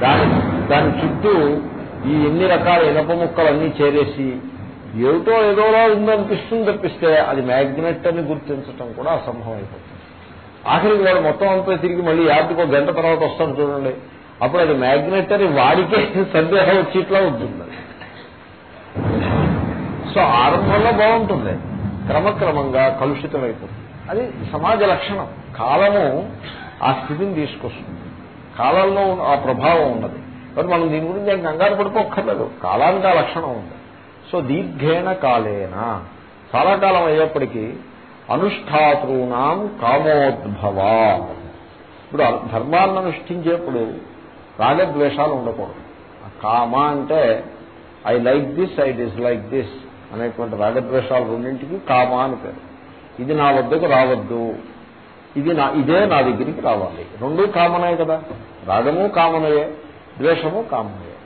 దాని దాని చుట్టూ ఈ ఎన్ని రకాల ఇనప ముక్కలు అన్నీ చేరేసి ఏమిటో ఏదోలా ఉందనిపిస్తుంది తప్పిస్తే అది మ్యాగ్నెట్ అని గుర్తించడం కూడా అసంభవం అయిపోతుంది ఆఖరికి వాడు మొత్తం అంతా తిరిగి మళ్ళీ యాప్కి ఒక గంట తర్వాత వస్తాడు చూడండి. అప్పుడు అది మ్యాగ్నెట్ అని వాడికే సందేహం వచ్చేట్లా ఉంటుంది సో ఆరంభంలో బాగుంటుంది. క్రమక్రమంగా కలుషితమైపోతుంది. అది సమాజ లక్షణం. కాలము ఆ స్థితిని తీసుకొస్తుంది. కాలంలో ఆ ప్రభావం ఉన్నది. మరి మనం దీని గురించి ఏం కంగారు పడిపోక్కర్లేదు. కాలానికి ఆ లక్షణం ఉంది. సో దీర్ఘేణ కాలేన. చాలా కాలం అయ్యేప్పటికీ అనుష్ఠాతృణాం కామోద్భవా. ఇప్పుడు ధర్మాన్ని అనుష్ఠించేప్పుడు రాగద్వేషాలు ఉండకూడదు. కామ అంటే I like this I dislike this అనేటువంటి రాగద్వేషాలు రెండింటికి కామ అని పేరు. ఇది నా వద్దకు రావద్దు. ఇది నా ఇదే నా దగ్గరికి రావాలి. రెండూ కామనే కదా. రాగము కామనయే ద్వేషము కామనయే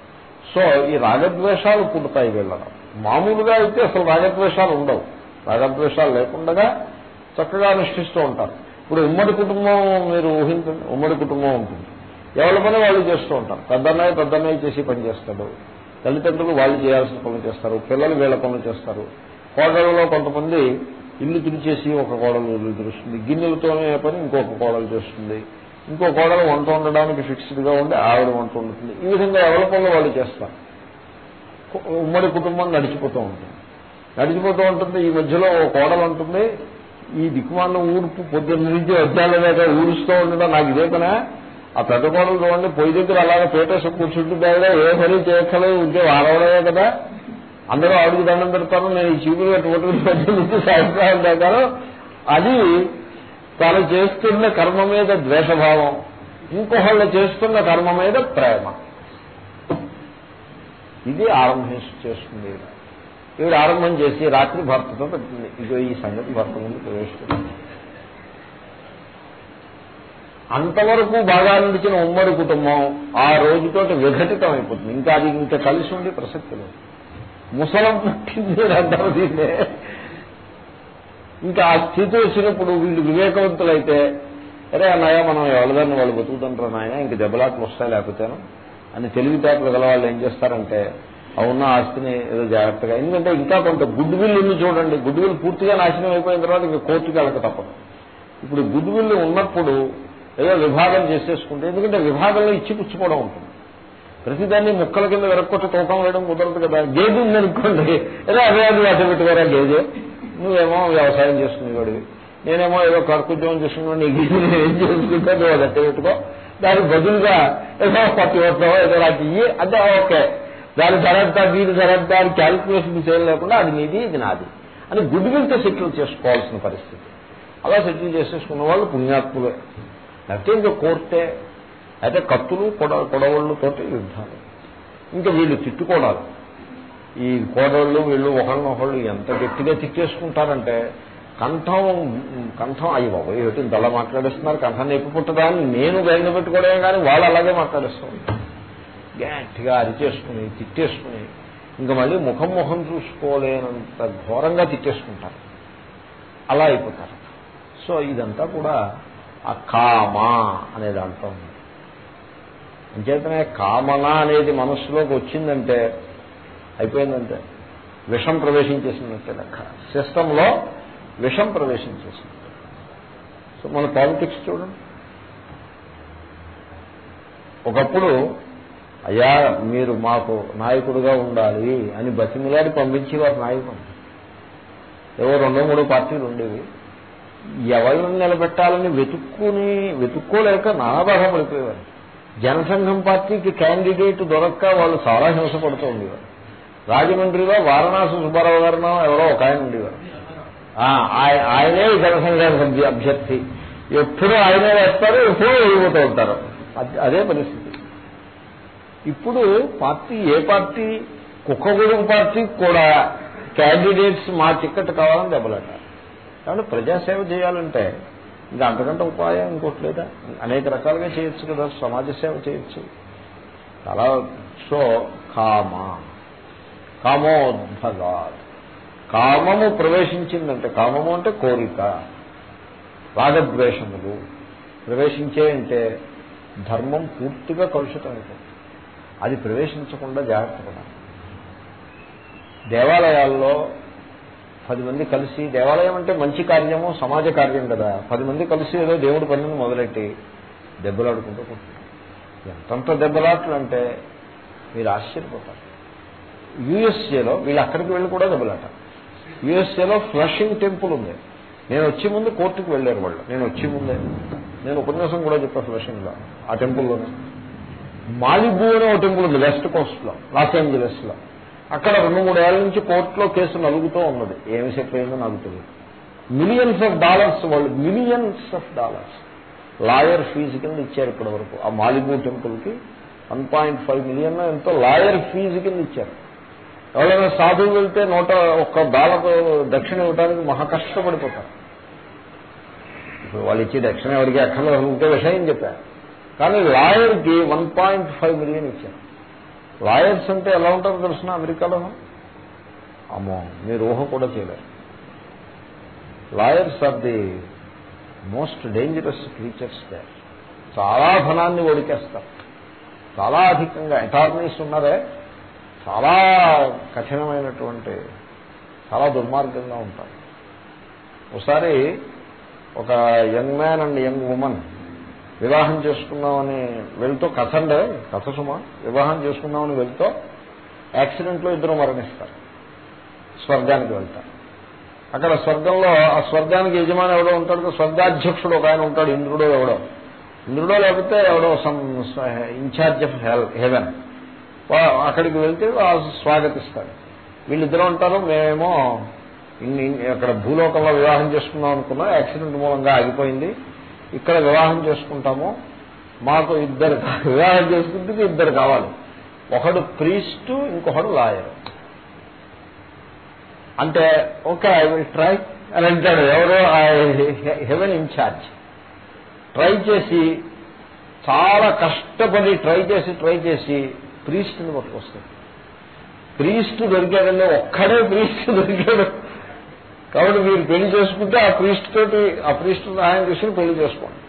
సో ఈ రాగద్వేషాలు పుడతాయి వీళ్ళలో. మామూలుగా అయితే అసలు రాగద్వేషాలు ఉండవు. రాగద్వేషాలు లేకుండా చక్కగా అనుష్ఠిస్తూ ఉంటారు. ఇప్పుడు ఉమ్మడి కుటుంబం మీరు ఊహించండి ఉమ్మడి కుటుంబం ఉంటుంది. ఎవరి పని వాళ్ళు చేస్తూ ఉంటారు. పెద్దన్నయ్య పెద్దన్నయ్య చేసి పని చేస్తాడు. తల్లిదండ్రులు వాళ్ళు చేయాల్సిన పనులు చేస్తారు. పిల్లలు వీళ్ళ పనులు చేస్తారు. కోడలలో కొంతమంది ఇల్లు తుడిచేసి ఒక కోడలు ఇల్లు తుడుస్తుంది. గిన్నెలతోనే పని ఇంకొక కోడలు చేస్తుంది. ఇంకో కోడలు వంట ఉండడానికి ఫిక్స్డ్గా ఉండి ఆవిడ వంట ఉంటుంది ఈ విధంగా ఎవరి పనులు వాళ్ళు చేస్తారు. ఉమ్మడి కుటుంబం నడిచిపోతూ ఉంటుంది. నడిచిపోతూ ఉంటుంది ఈ మధ్యలో ఓ కోడలు ఉంటుంది ఈ దిక్కుమాల ఊర్పు పొద్దున్న నుంచి వద్దాల ఊరుస్తూ ఉండడం నాకు ఇదే ఆ పెద్ద కోడలు చూడండి పొయ్యి దగ్గర అలాగే పేటేసి కూర్చుంటుంది ఏ పని చేయక్కలేదు ఉంటే వాడవడమే కదా. అందరూ అడుగు దండం పెడతారు నేను ఈ చీపులు పెట్టుకుంటుంది సాయంత్రం దాకా అది తను చేస్తున్న కర్మ మీద ద్వేషభావం ఇంకొకళ్ళు చేస్తున్న కర్మ మీద ప్రేమ. ఇది ఆరంభం చేస్తుంది ఈవిడ. ఆరంభం చేసి రాత్రి భర్తతో పెడుతుంది. ఇదో ఈ సంగతి భర్త ముందు ప్రవేశపెట్టింది. అంతవరకు బాగా నడిచిన ఉమ్మడి కుటుంబం ఆ రోజుతో విఘటితం అయిపోతుంది. ఇంకా అది ఇంకా కలిసి ఉండే ప్రసక్తి లేదు. ముసలం పుట్టింది అంటారు దీన్నే. ఇంకా ఆ స్థితి వచ్చినప్పుడు వీళ్ళు వివేకవంతులైతే అరే అన్నయ్య మనం ఎవరిదాన్ని వాళ్ళు బతుకుతుంటారు నాయన? ఇంక దెబ్బలాట్లు వస్తాయి లేకపోతేను? అని తెలివితేటలు గలవాళ్ళు ఏం చేస్తారంటే ఆ ఉన్న ఆస్తిని ఏదో జాగ్రత్తగా ఎందుకంటే ఇంకా కొంత గుడ్ విల్ ఉంది చూడండి. గుడ్ విల్ పూర్తిగా నాశనం అయిపోయిన తర్వాత ఇంకా కోర్టుకి వెళ్ళక తప్పదు. ఇప్పుడు గుడ్ విల్ ఉన్నప్పుడు ఏదో విభాగం చేసేసుకుంటే ఎందుకంటే విభాగంలో ఇచ్చి పుచ్చుకోవడం ఉంటుంది. ప్రతిదాన్ని ముక్కల కింద వెరక్కొట్టి తూకం వేయడం కుదరదు కదా. గేదె ఉందనుకోండి ఏదో అదే అది వాటి పెట్టుకోరా గేదె? నువ్వేమో వ్యవసాయం చేసుకునేవాడివి. నేనేమో ఏదో కర్కుద్యోగం చేసుకున్నాడు నీ గేదె ఏం చేసుకుంటే నువ్వు అది పెట్టుకో. దానికి బదులుగా ఏదో పత్తి వస్తావో ఏదో నాకు ఇయ్యి అంటే ఓకే. దాని ధరంతా దీని ధరంతా అని క్యాల్కులేషన్ చేయడం లేకుండా అది నీది ఇది నాది. అని గుడ్ విల్తో సెటిల్ చేసుకోవాల్సిన పరిస్థితి. అలా సెటిల్ చేసేసుకున్న వాళ్ళు పుణ్యాత్ములే. లేకపోతే ఇంకా కోర్టే అయితే కత్తులు కొడ కొడవళ్ళతోటి యుద్ధాలు. ఇంకా వీళ్ళు తిట్టుకోవడాలు. ఈ కోడళ్ళు వీళ్ళు ఒకళ్ళనొకళ్ళు ఎంత గట్టిగా తిట్టేసుకుంటారంటే కంఠం కంఠం అయ్యి బాబు ఏమిటి ఇంతలా మాట్లాడేస్తున్నారు కంఠం నొప్పి పుట్టదా అని నేను బయట పెట్టుకోవడమే కానీ వాళ్ళు అలాగే మాట్లాడేస్తుంది ఉంటారు. గట్టిగా అరిచేసుకుని తిట్టేసుకుని ఇంకా మళ్ళీ ముఖం ముఖం చూసుకోలేనంత ఘోరంగా తిట్టేసుకుంటారు. అలా అయిపోతారు. సో ఇదంతా కూడా ఆ కామ అనే దాంట్లో ఉంది. అంచేతనే కామన అనేది మనస్సులోకి వచ్చిందంటే అయిపోయిందంటే విషం ప్రవేశించేసిందంటే లెక్క. సిస్టంలో విషం ప్రవేశించేసింది సో మన పాలిటిక్స్ చూడండి. ఒకప్పుడు అయ్యా మీరు మాకు నాయకుడుగా ఉండాలి అని బతిమిలాడి పంపించేవారు నాయకుడు ఏవో రెండో మూడో పార్టీలు ఉండేవి. ఎవరిని నిలబెట్టాలని వెతుక్కుని వెతుక్కోలేక నానా బాధపడిపోయేవారు జనసంఘం పార్టీకి క్యాండిడేట్ దొరక్క వాళ్ళు చాలా హింసపడుతూ ఉండేవారు. రాజమండ్రిలో వారణాసి సుబ్బారావు గారినో ఎవరో ఒక ఆయన ఉండేవారు. ఆయనే జనసంఘానికి అభ్యర్థి. ఎప్పుడూ ఆయనే వేస్తారు ఎప్పుడూ వెళ్ళిపోతూ ఉంటారు. అదే పరిస్థితి. ఇప్పుడు పార్టీ ఏ పార్టీ? కుక్కగూడెం పార్టీ కూడా క్యాండిడేట్స్ మా టికెట్ కావాలని దెబ్బలాటారు కాబట్టి ప్రజాసేవ చేయాలంటే ఇంకా అంతకంటే ఉపాయం ఇంకోట్లేదా అనేక రకాలుగా చేయొచ్చు కదా సమాజ సేవ చేయొచ్చు. చాలా సో కామ. కామోద్భగాత్. కామము ప్రవేశించిందంటే కామము అంటే కోరిక రాగద్వేషములు. ప్రవేశించే అంటే ధర్మం పూర్తిగా కలుషితం అయిపోతుంది అది ప్రవేశించకుండా జాగ్రత్త పడాలి. దేవాలయాల్లో పది మంది కలిసి దేవాలయం అంటే మంచి కార్యము సమాజ కార్యం కదా. పది మంది కలిసి ఏదో దేవుడి పనిని మొదలెట్టి దెబ్బలాడుకుంటూ కూర్చుంటారు ఎంతంత దెబ్బలాట్లు అంటే మీరు ఆశ్చర్యపోతారు. యుఎస్ఏలో వీళ్ళు అక్కడికి వెళ్ళి కూడా దెబ్బలాట యుఎస్ఏలో ఫ్లషింగ్ టెంపుల్ ఉంది. నేను వచ్చే ముందు కోర్టుకు వెళ్ళారు వాళ్ళు. నేను వచ్చే ముందే. నేను ఉపన్యాసం కూడా చెప్పాను ఫ్లషింగ్లో ఆ టెంపుల్లోనే. మాలిబూ అనే ఒక టెంపుల్ ఉంది వెస్ట్ కోస్ట్లో లాస్ ఏంజలస్లో అక్కడ రెండు మూడు నుంచి కోర్టులో కేసు నలుగుతూ ఉన్నది. ఏమి చెప్పయిందో నాకు తెలియదు. మిలియన్స్ ఆఫ్ డాలర్స్ వాళ్ళు millions of dollars. Lawyer fee కింద ఇచ్చారు ఇప్పటి వరకు. ఆ మాలిబూ టెంపుల్కి వన్ పాయింట్ ఫైవ్ మిలియన్ ఎంతో లాయర్ ఫీజు కింద ఇచ్చారు. ఎవరైనా సాధువు వెళ్తే నూట ఒక్క బాలకు దక్షిణ ఇవ్వడానికి మహా కష్టపడిపోతారు. ఇప్పుడు వాళ్ళు ఇచ్చే దక్షిణ ఎవరికి అక్కడ ఉంటే విషయం చెప్పారు కానీ లాయర్కి వన్ పాయింట్ ఫైవ్ మిలియన్ ఇచ్చారు. లాయర్స్ అంటే ఎలా ఉంటారో తెలుసిన అమెరికాలో అమ్మో మీరు ఊహ కూడా చేయలేరు. Lawyers are the most dangerous creatures they చాలా ధనాన్ని ఒడికేస్తారు. చాలా అధికంగా అటార్నీస్ ఉన్నారే చాలా కఠినమైనటువంటి చాలా దుర్మార్గంగా ఉంటారు. ఒకసారి ఒక young man and young woman వివాహం చేసుకుందామని వెళ్తూ కథ అండే కథ సుమ వివాహం చేసుకుందామని వెళ్తూ యాక్సిడెంట్లో ఇద్దరు మరణిస్తారు. స్వర్గానికి వెళ్తారు. అక్కడ స్వర్గంలో ఆ స్వర్గానికి యజమాని ఎవడో ఉంటాడు స్వర్గాధ్యక్షుడు ఒక ఆయన ఉంటాడు ఇంద్రుడో ఎవడో. ఇంద్రుడో లేకపోతే ఎవడో సమ్ ఇన్ఛార్జ్ ఆఫ్ హెవెన్. అక్కడికి వెళ్తే స్వాగతిస్తాడు. వీళ్ళిద్దరూ ఉంటారు మేమేమో అక్కడ భూలోకంలో వివాహం చేసుకుందాం అనుకున్నా యాక్సిడెంట్ మూలంగా ఆగిపోయింది. ఇక్కడ వివాహం చేసుకుంటాము. మాకు ఇద్దరు వివాహం చేసుకుంటే ఇద్దరు కావాలి. ఒకడు ప్రీస్టు ఇంకొకడు లాయర్. అంటే ఓకే ఐ విల్ ట్రై అని అంటాడు. ఎవరో హెవెన్ ఇన్ఛార్జ్ ట్రై చేసి చాలా కష్టపడి ట్రై చేసి ట్రై చేసి ప్రీస్ట్ని పట్టుకొస్తాడు ప్రీస్ట్ దొరికాడంటే ఒక్కడే ప్రీస్ట్ దొరికాడు. కాబట్టి మీరు పెళ్ళి చేసుకుంటే ఆ ప్రీస్ట్ తోటి ఆ ప్రీస్ట్ సహాయం చేసుకుని పెళ్ళి చేసుకోండి.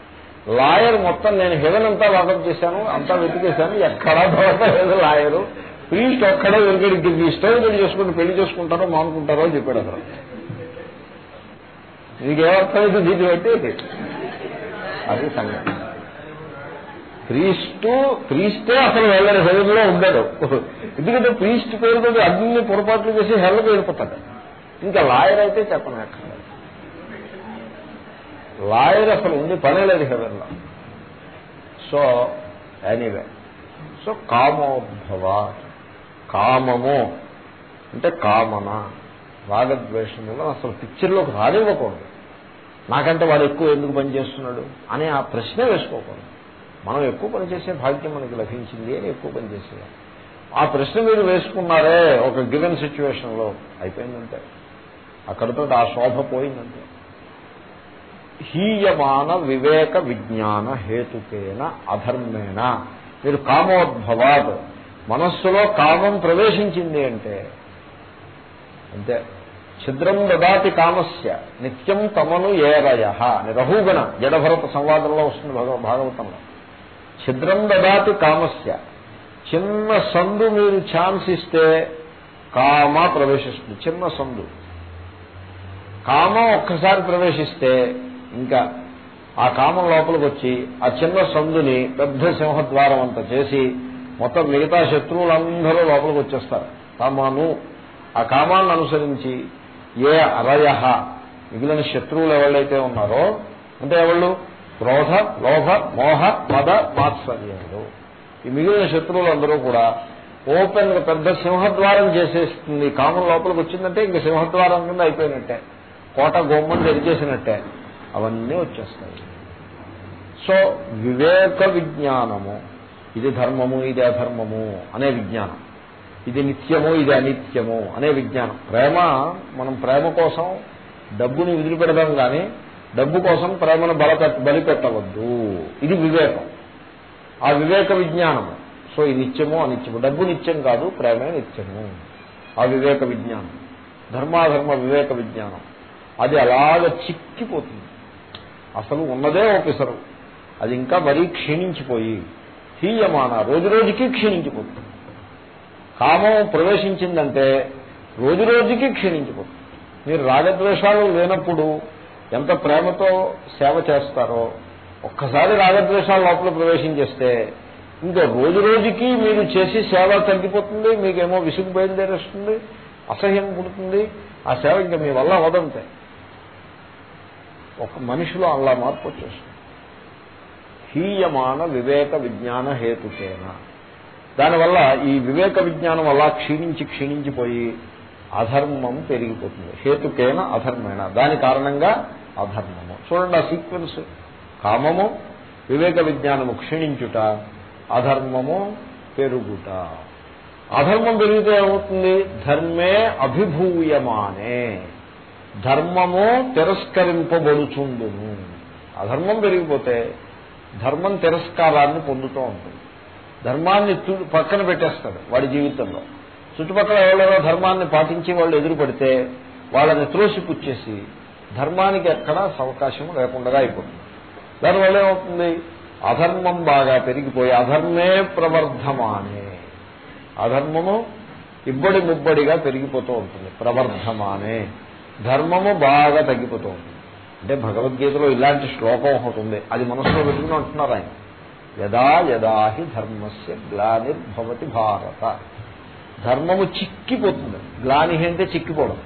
లాయర్ మొత్తం నేను హెవెన్ అంతా వాకప్ చేశాను అంతా వెతికేశాను ఎక్కడా దొరకలేదు లాయరు. ప్రీస్ట్ ఒక్కడే వెనుకడికి ఇష్టం పెళ్ళి చేసుకుంటే పెళ్ళి చేసుకుంటారో మానుకుంటారో అని చెప్పాడు అక్కడ మీకేమర్థమైంది దీన్ని బట్టి అది సంగతి. ప్రీస్టు ప్రీస్టే అసలు వెళ్ళని హెవెన్లో ఉండడు ఎందుకంటే ప్రీస్ట్ పేరుతో అన్ని పొరపాట్లు చేసి హెల్లకు వెళ్ళిపోతాడు. ఇంకా లాయర్ అయితే చెప్పనక్కర్లేదు లాయర్ అసలు ఉంది పనే లేదు హెవెన్లో. సో ఎనీవే సో కామోద్భవ కామము అంటే కామన రాగద్వేషములు అసలు పిక్చర్లోకి రానివ్వకూడదు. నాకంటే వాడు ఎక్కువ ఎందుకు పనిచేస్తున్నాడు అనే ఆ ప్రశ్నే వేసుకోకూడదు. మనం ఎక్కువ పనిచేసే భాగ్యం మనకి లభించింది అని ఎక్కువ పనిచేసేవారు ఆ ప్రశ్న మీరు వేసుకున్నారే ఒక గివెన్ సిచ్యువేషన్లో అయిపోయిందంటే. అక్కడితో ఆ శోభ పోయిందంటే. హీయమాన వివేక విజ్ఞాన హేతుకేన అధర్మేణ. మీరు కామోద్భవాద్. మనస్సులో కామం ప్రవేశించింది అంటే అంతే. ఛిద్రం దదాతి కామస్య. నిత్యం తమను ఏరయ. అని రహుగణ జడభరత సంవాదంలో వస్తుంది భాగవతంలో. ఛిద్రం దదాతి కామస్య. చిన్న సందు మీరు ఛాన్స్ ఇస్తే కామ ప్రవేశిస్తుంది. చిన్న సందు. కామం ఒక్కసారి ప్రవేశిస్తే ఇంకా ఆ కామం లోపలికి వచ్చి ఆ చిన్న సందుని పెద్ద సింహద్వారం అంత చేసి మొత్తం మిగతా శత్రువులందరూ లోపలికి వచ్చేస్తారు కామాను ఆ కామాన్ని అనుసరించి ఏ అరయ మిగిలిన శత్రువులు ఎవళ్ళైతే ఉన్నారో అంటే ఎవళ్ళు? క్రోధ లోభ మోహ మద మాత్సర్యాలు ఈ మిగిలిన శత్రువులందరూ కూడా ఓపెన్ పెద్ద సింహద్వారం చేసేస్తుంది. కామం లోపలికి వచ్చిందంటే ఇంక సింహద్వారం కింద అయిపోయినట్టే. కోట గోమ్మని తెరిచేసినట్టే అవన్నీ వచ్చేస్తాయి. సో వివేక విజ్ఞానము ఇది ధర్మము ఇది అధర్మము అనే విజ్ఞానం. ఇది నిత్యము ఇది అనిత్యము అనే విజ్ఞానం. ప్రేమ మనం ప్రేమ కోసం డబ్బుని వదిలిపెడదాం కానీ డబ్బు కోసం ప్రేమను బల బలి పెట్టవద్దు. ఇది వివేకం. ఆ వివేక విజ్ఞానము. సో ఇది నిత్యము అనిత్యము. డబ్బు నిత్యం కాదు ప్రేమే నిత్యము. ఆ వివేక విజ్ఞానం. ధర్మాధర్మ వివేక విజ్ఞానం. అది అలాగ చిక్కిపోతుంది. అసలు ఉన్నదే ఓపెసరు. అది ఇంకా మరీ క్షీణించిపోయి హీయమాన రోజు రోజుకి క్షీణించిపోతుంది. కామం ప్రవేశించిందంటే రోజు రోజుకి క్షీణించిపోతుంది. మీరు రాగద్వేషాలు లేనప్పుడు ఎంత ప్రేమతో సేవ చేస్తారో ఒక్కసారి రాగద్వేషాల లోపల ప్రవేశించేస్తే ఇంకా రోజు రోజుకి మీరు చేసి సేవ తగ్గిపోతుంది మీకేమో విసుగు బయలుదేరేస్తుంది అసహ్యం పుడుతుంది ఆ సేవ ఇంకా మీ వల్ల వదంతే ఒక మనిషిలో అలా మార్పు వచ్చేస్తుంది. హీయమాన వివేక విజ్ఞాన హేతుకేన. దానివల్ల ఈ వివేక విజ్ఞానం అలా క్షీణించి క్షీణించిపోయి అధర్మం పెరిగిపోతుంది. హేతుకేన అధర్మేణ. దాని కారణంగా అధర్మము. చూడండి ఆ సీక్వెన్స్. కామము వివేక విజ్ఞానము క్షీణించుట అధర్మము పెరుగుట. అధర్మం పెరిగితే ఏమవుతుంది? ధర్మే అభిభూయమానే. ధర్మము తిరస్కరింపబడుచుండును. అధర్మం పెరిగిపోతే ధర్మం తిరస్కారాన్ని పొందుతూ ఉంటుంది. ధర్మాన్ని పక్కన పెట్టేస్తాడు వాడి జీవితంలో. చుట్టుపక్కల ఎవరైనా ధర్మాన్ని పాటించి వాళ్ళు ఎదురుపడితే వాళ్ళని త్రోసిపుచ్చేసి ధర్మానికి ఎక్కడా అవకాశం లేకుండా అయిపోతుంది. దానివల్ల ఏమవుతుంది? అధర్మం బాగా పెరిగిపోయి అధర్మే ప్రవర్ధమానే. అధర్మము ఇబ్బడి ముబ్బడిగా పెరిగిపోతూ ఉంటుంది. ప్రవర్ధమానే. ధర్మము బాగా తగ్గిపోతూ ఉంటుంది. అంటే భగవద్గీతలో ఇలాంటి శ్లోకం ఒకటి ఉంది. అది మనసులో పెట్టుకుని అంటున్నారు ఆయన. యదా యదాహి ధర్మస్య గ్లానిర్భవతి భారత. ధర్మము చిక్కిపోతుంది. గ్లానిహి అంటే చిక్కిపోవడం.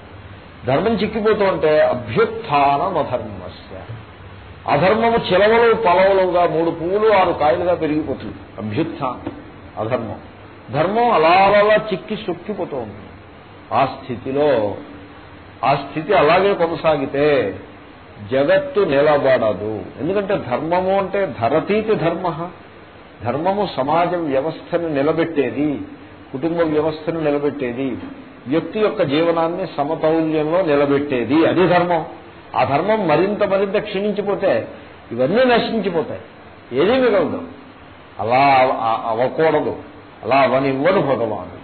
ధర్మం చిక్కిపోతుంటే అభ్యుత్నం అధర్మస్య అధర్మము చిలవలు పొలవలుగా మూడు పువ్వులు ఆరు కాయలుగా పెరిగిపోతుంది. అభ్యుత్నం అధర్మం. ధర్మం అలా అలా చిక్కి సొక్కిపోతూ ఉంటుంది. ఆ స్థితిలో ఆ స్థితి అలాగే కొనసాగితే జగత్తు నిలబడదు. ఎందుకంటే ధర్మము అంటే ధరతీతి ధర్మ. ధర్మము సమాజం వ్యవస్థను నిలబెట్టేది. కుటుంబ వ్యవస్థను నిలబెట్టేది. వ్యక్తి యొక్క జీవనాన్ని సమతౌల్యంలో నిలబెట్టేది. అది ధర్మం. ఆ ధర్మం మరింత మరింత క్షీణించిపోతే ఇవన్నీ నశించిపోతాయి. ఏదీ మిగలదు. అలా అవ్వకూడదు అలా అవనివ్వడు భగవాను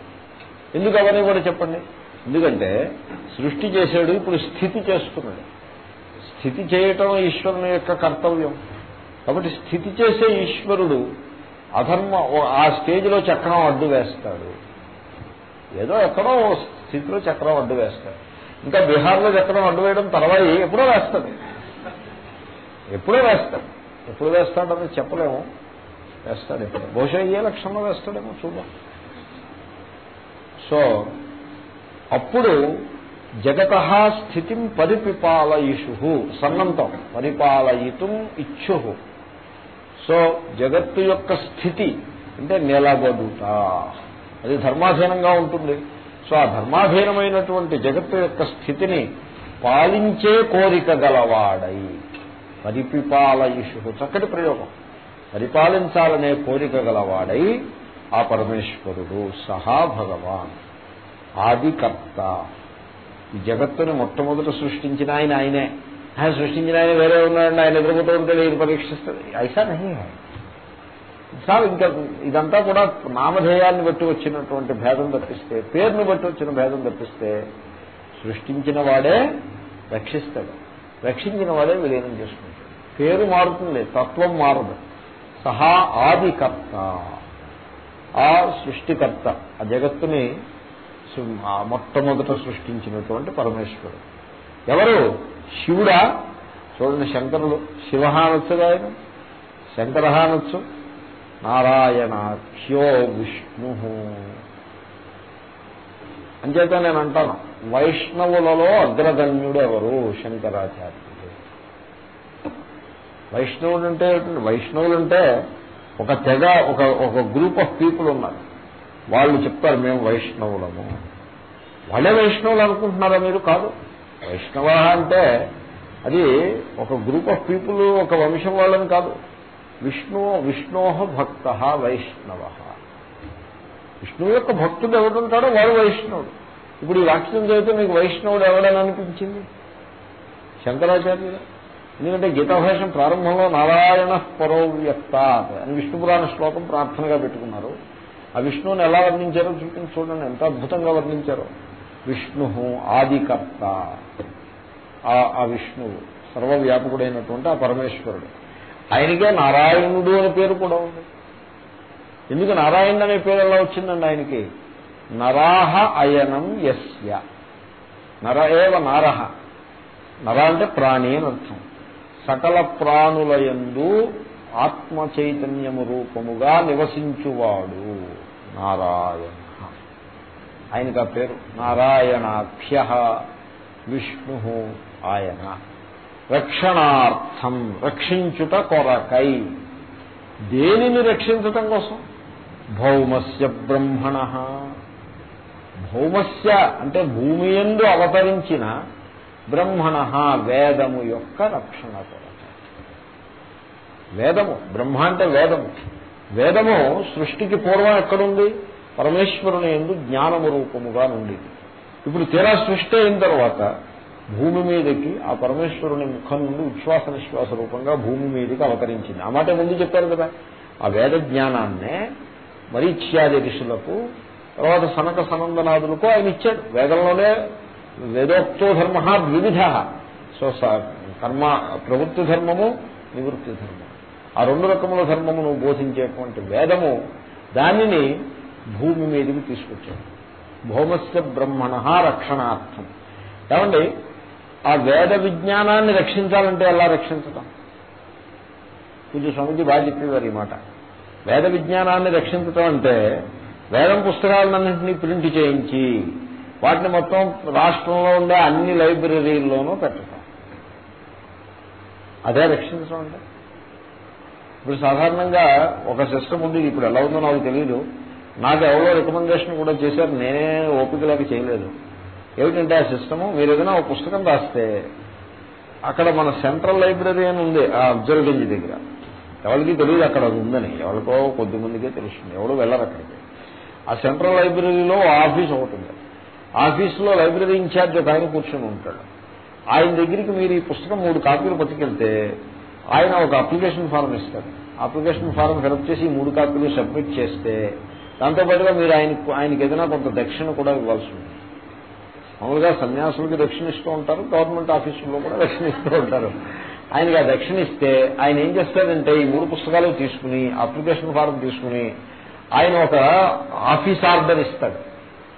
ఎందుకు అవనివ్వడు చెప్పండి? ఎందుకంటే సృష్టి చేశాడు ఇప్పుడు స్థితి చేస్తున్నాడు. స్థితి చేయటం ఈశ్వరుని యొక్క కర్తవ్యం. కాబట్టి స్థితి చేసే ఈశ్వరుడు అధర్మ ఆ స్టేజ్లో చక్రం అడ్డు వేస్తాడు. ఏదో ఎక్కడో స్థితిలో చక్రం అడ్డు వేస్తాడు. ఇంకా బీహార్లో చక్రం అడ్డు వేయడం తర్వాత ఎప్పుడో వేస్తాడు. ఎప్పుడో వేస్తాడు. ఎప్పుడు వేస్తాడని చెప్పలేము. వేస్తాడు ఎప్పుడు. బహుశా ఏ లక్షణంలో వేస్తాడేమో చూద్దాం. సో అప్పుడు జగత స్థితిం పరిపిపాలయిషు సన్నంతం పరిపాలయితం ఇచ్చు. సో జగత్తు యొక్క స్థితి అంటే నిలబడుట అది ధర్మాధీనంగా ఉంటుంది. సో ఆ ధర్మాధీనమైనటువంటి జగత్తు యొక్క స్థితిని పాలించే కోరిక గలవాడై. పరిపిపాలయిషు చక్కటి ప్రయోగం. పరిపాలించాలనే కోరిక గలవాడై ఆ పరమేశ్వరుడు సహా భగవాన్ ఆదికర్త. ఈ జగత్తుని మొట్టమొదట సృష్టించిన ఆయన ఆయనే. ఆయన సృష్టించిన ఆయన వేరే ఉన్నాడండి ఆయన ఎదురుపోతూ ఉంటే నేను పరీక్షిస్తుంది. ఐసా నహి సార్ ఇంకా ఇదంతా కూడా నామధేయాన్ని బట్టి వచ్చినటువంటి భేదం తప్పిస్తే పేరుని బట్టి వచ్చిన భేదం తప్పిస్తే సృష్టించిన వాడే రక్షిస్తాడు. రక్షించిన వాడే విలీనం చేసుకుంటాడు. పేరు మారుతుంది తత్వం మారదు. సహా ఆదికర్త ఆ సృష్టికర్త ఆ జగత్తుని మొట్టమొదట సృష్టించినటువంటి పరమేశ్వరుడు. ఎవరు? శివుడా. చూడండి శంకరుడు శివ ఆయన శంకర నారాయణాఖ్యో విష్ణు. అంచేత నేను అంటాను వైష్ణవులలో అగ్రగణ్యుడు ఎవరు శంకరాచార్యుడు. వైష్ణవుడు అంటే వైష్ణవులు అంటే ఒక తెగ ఒక ఒక గ్రూప్ ఆఫ్ పీపుల్ ఉన్నారు. వాళ్ళు చెప్తారు మేము వైష్ణవులము. వాళ్ళే వైష్ణవులు అనుకుంటున్నారా మీరు? కాదు. వైష్ణవ అంటే అది ఒక గ్రూప్ ఆఫ్ పీపుల్ ఒక వంశం వాళ్ళని కాదు. విష్ణు విష్ణోహ భక్త వైష్ణవ. విష్ణువు యొక్క భక్తుడు ఎవడుంటాడో వాడు వైష్ణవుడు. ఇప్పుడు ఈ వాక్యం చదివితే మీకు వైష్ణవుడు ఎవడని అనిపించింది? శంకరాచార్యుడు. ఎందుకంటే గీతాభాషం ప్రారంభంలో నారాయణ పరోవ్యక్త అని విష్ణు పురాణ శ్లోకం ప్రార్థనగా పెట్టుకున్నారు. ఆ విష్ణువుని ఎలా వర్ణించారో చూపించి చూడండి. ఎంత అద్భుతంగా వర్ణించారో. విష్ణు ఆదికర్త. ఆ విష్ణువు. సర్వవ్యాపకుడైనటువంటి ఆ పరమేశ్వరుడు. ఆయనకే నారాయణుడు అనే పేరు కూడా ఉంది. ఎందుకు నారాయణుడు అనే పేరు ఎలా వచ్చిందండి ఆయనకి? నరాహ అయనం యస్య. నర ఏవ నారహ. నర అంటే ప్రాణి అని అర్థం. సకల ప్రాణులయందు ఆత్మ చైతన్యము రూపముగా నివసించువాడు. నారాయణ. ఆయనకు ఆ పేరు. నారాయణాఖ్య విష్ణు ఆయన. రక్షణార్థం రక్షించుట కొరకై. దేనిని రక్షించటం కోసం? భౌమస్య బ్రహ్మణ. భౌమస్య అంటే భూమి ఎందు అవతరించిన బ్రహ్మణ వేదము యొక్క రక్షణ కొరకు. వేదము బ్రహ్మ అంటే వేదము. వేదము సృష్టికి పూర్వం ఎక్కడుంది? పరమేశ్వరుని ఎందు జ్ఞానము రూపముగా నుండి ఇప్పుడు తీరా సృష్టి అయిన తర్వాత భూమి మీదకి ఆ పరమేశ్వరుని ముఖం నుండి ఉచ్ఛ్వాస నిశ్వాస రూపంగా భూమి మీదకి అవతరించింది. ఆ మాట ముందు చెప్పారు కదా. ఆ వేద జ్ఞానాన్నే మరీచ్యాది ఋషులకు తర్వాత సనక సనందనాదులకు ఆయన ఇచ్చాడు. వేదంలోనే వేదోక్తో ధర్మ ద్విధ సో కర్మ ప్రవృత్తి ధర్మము నివృత్తి ధర్మము. ఆ రెండు రకముల ధర్మమును బోధించేటువంటి వేదము దానిని భూమి మీదకి తీసుకొచ్చాడు. భౌమస్య బ్రహ్మణ రక్షణార్థం. ఏమండి? ఆ వేద విజ్ఞానాన్ని రక్షించాలంటే ఎలా రక్షించటం? కొంచెం స్వామిజీ బాగా చెప్పేవారు ఈ మాట. వేద విజ్ఞానాన్ని రక్షించటం అంటే వేదం పుస్తకాలన్నింటినీ ప్రింట్ చేయించి వాటిని మొత్తం రాష్ట్రంలో ఉండే అన్ని లైబ్రరీల్లోనూ పెట్టడం అదే రక్షించడం అంటే. ఇప్పుడు సాధారణంగా ఒక సిస్టమ్ ఉంది ఇప్పుడు ఎలా ఉందో నాకు తెలియదు నాకు ఎవరో రికమెండేషన్ కూడా చేశారు నేనే ఓపికలాగా చేయలేదు. ఏమిటంటే ఆ సిస్టము మీరు ఏదైనా ఒక పుస్తకం రాస్తే అక్కడ మన సెంట్రల్ లైబ్రరీ అని ఉంది ఆ అబ్జర్వెంజ్ దగ్గర. ఎవరికి తెలియదు అక్కడ అది ఉందని. ఎవరికో కొద్ది మందికే తెలుస్తుంది. ఎవరు వెళ్ళరు అక్కడికి. ఆ సెంట్రల్ లైబ్రరీలో ఆఫీస్ ఒకటి ఉంది. ఆఫీసులో లైబ్రరీ ఇన్ఛార్జ్ ఒక ఆయన కూర్చొని ఉంటాడు. ఆయన దగ్గరికి మీరు ఈ పుస్తకం మూడు కాపీలు పట్టుకెళ్తే ఆయన ఒక అప్లికేషన్ ఫారం ఇస్తారు. అప్లికేషన్ ఫారం ఫిలప్ చేసి మూడు కాపీలు సబ్మిట్ చేస్తే దాంతోపాటుగా మీరు ఆయన ఆయనకి ఏదైనా కొంత దక్షిణ కూడా ఇవ్వాల్సి ఉంది మామూలుగా సన్యాసులకి దక్షిణ ఇస్తూ ఉంటారు గవర్నమెంట్ ఆఫీసుల్లో కూడా దక్షిణ ఇస్తూ ఉంటారు. ఆయనకి ఆ దక్షిణ ఇస్తే ఆయన ఏం చేస్తాడంటే ఈ మూడు పుస్తకాలు తీసుకుని అప్లికేషన్ ఫారం తీసుకుని ఆయన ఒక ఆఫీస్ ఆర్డర్ ఇస్తాడు.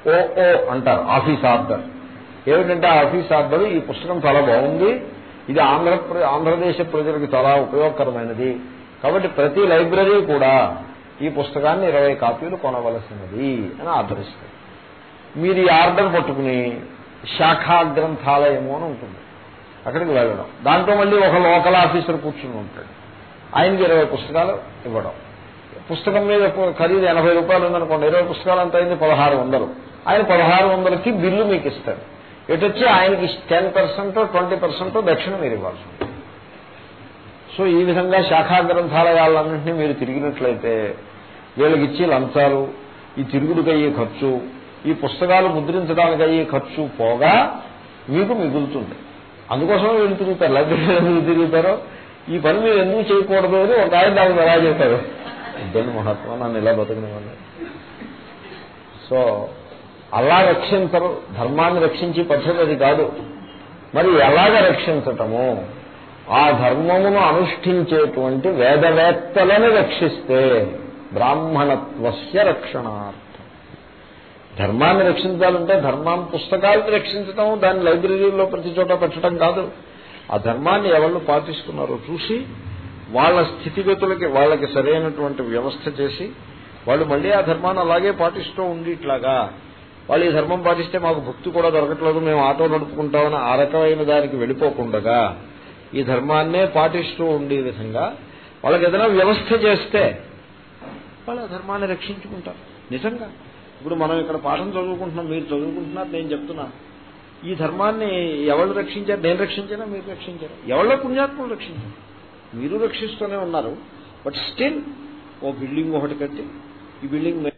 ఓ ఓ అంటారు ఆఫీస్ ఆర్డర్. ఏమిటంటే ఆ ఆఫీస్ ఆర్డర్ ఈ పుస్తకం చాలా బాగుంది ఇది ఆంధ్ర ఆంధ్రదేశ ప్రజలకు చాలా ఉపయోగకరమైనది. కాబట్టి ప్రతి లైబ్రరీ కూడా ఈ పుస్తకాన్ని ఇరవై కాపీలు కొనవలసినది అని ఆర్డర్ మీరు ఈ ఆర్డర్ పట్టుకుని శాఖా గ్రంథాలయము అని ఉంటుంది. అక్కడికి వెళ్ళడం. దాంట్లో మళ్ళీ ఒక లోకల్ ఆఫీసర్ కూర్చుని ఉంటాడు. ఆయనకి ఇరవై పుస్తకాలు ఇవ్వడం. పుస్తకం మీద ఖరీదు ఎనభై రూపాయలు ఉందనుకోండి ఇరవై పుస్తకాలు అంత అయింది? పదహారు వందలు. ఆయన పదహారు వందలకి బిల్లు మీకు ఇస్తాడు ఎటొచ్చి ఆయనకి టెన్ పర్సెంట్ ట్వంటీ పర్సెంట్ దక్షిణ మీరు ఇవ్వాల్సి ఉంటుంది. సో ఈ విధంగా శాఖా గ్రంథాలయాలన్నింటినీ మీరు తిరిగినట్లయితే వీళ్ళకి ఇచ్చి లంచాలు ఈ తిరుగుడుకయ్యే ఖర్చు ఈ పుస్తకాలు ముద్రించడానికి అయ్యే ఖర్చు పోగా మీకు మిగులుతుంది. అందుకోసం వీళ్ళు తిరుగుతారు. లైబ్రరీ ఎందుకు తిరుగుతారో? ఈ పని మీరు ఎందుకు చేయకూడదు అని ఒక ఆయన దానికి ఎలా చేశారు. ఇద్దరు మహాత్మ నన్ను ఇలా బతకనివ్వండి? సో అలా రక్షించరు. ధర్మాన్ని రక్షించి పద్ధతి అది కాదు. మరి ఎలాగ రక్షించటము? ఆ ధర్మమును అనుష్ఠించేటువంటి వేదవేత్తలను రక్షిస్తే బ్రాహ్మణత్వస్య రక్షణార్థం. ధర్మాన్ని రక్షించాలంటే ధర్మాన్ని పుస్తకాలను రక్షించడం దాన్ని లైబ్రరీలో ప్రతి చోట పెట్టడం కాదు. ఆ ధర్మాన్ని ఎవరు పాటిస్తున్నారో చూసి వాళ్ళ స్థితిగతులకి వాళ్ళకి సరైనటువంటి వ్యవస్థ చేసి వాళ్ళు మళ్ళీ ఆ ధర్మాన్ని అలాగే పాటిస్తూ ఉండేట్లాగా వాళ్ళు ఈ ధర్మం పాటిస్తే మాకు భక్తి కూడా దొరకట్లేదు మేము ఆటో నడుపుకుంటామని ఆ రకమైన దానికి వెళ్ళిపోకుండగా ఈ ధర్మాన్నే పాటిస్తూ ఉండే విధంగా వాళ్ళకి ఏదైనా వ్యవస్థ చేస్తే చెప్పాలి ఆ ధర్మాన్ని రక్షించుకుంటారు. నిజంగా. ఇప్పుడు మనం ఇక్కడ పాఠం చదువుకుంటున్నాం మీరు చదువుకుంటున్నారు నేను చెప్తున్నాను ఈ ధర్మాన్ని ఎవరు రక్షించారు? నేను రక్షించానా? మీరు రక్షించారు? ఎవరో పుణ్యాత్ములు రక్షించారు? మీరు రక్షిస్తూనే ఉన్నారు. బట్ స్టిల్ ఓ బిల్డింగ్ ఒకటి కట్టి ఈ బిల్డింగ్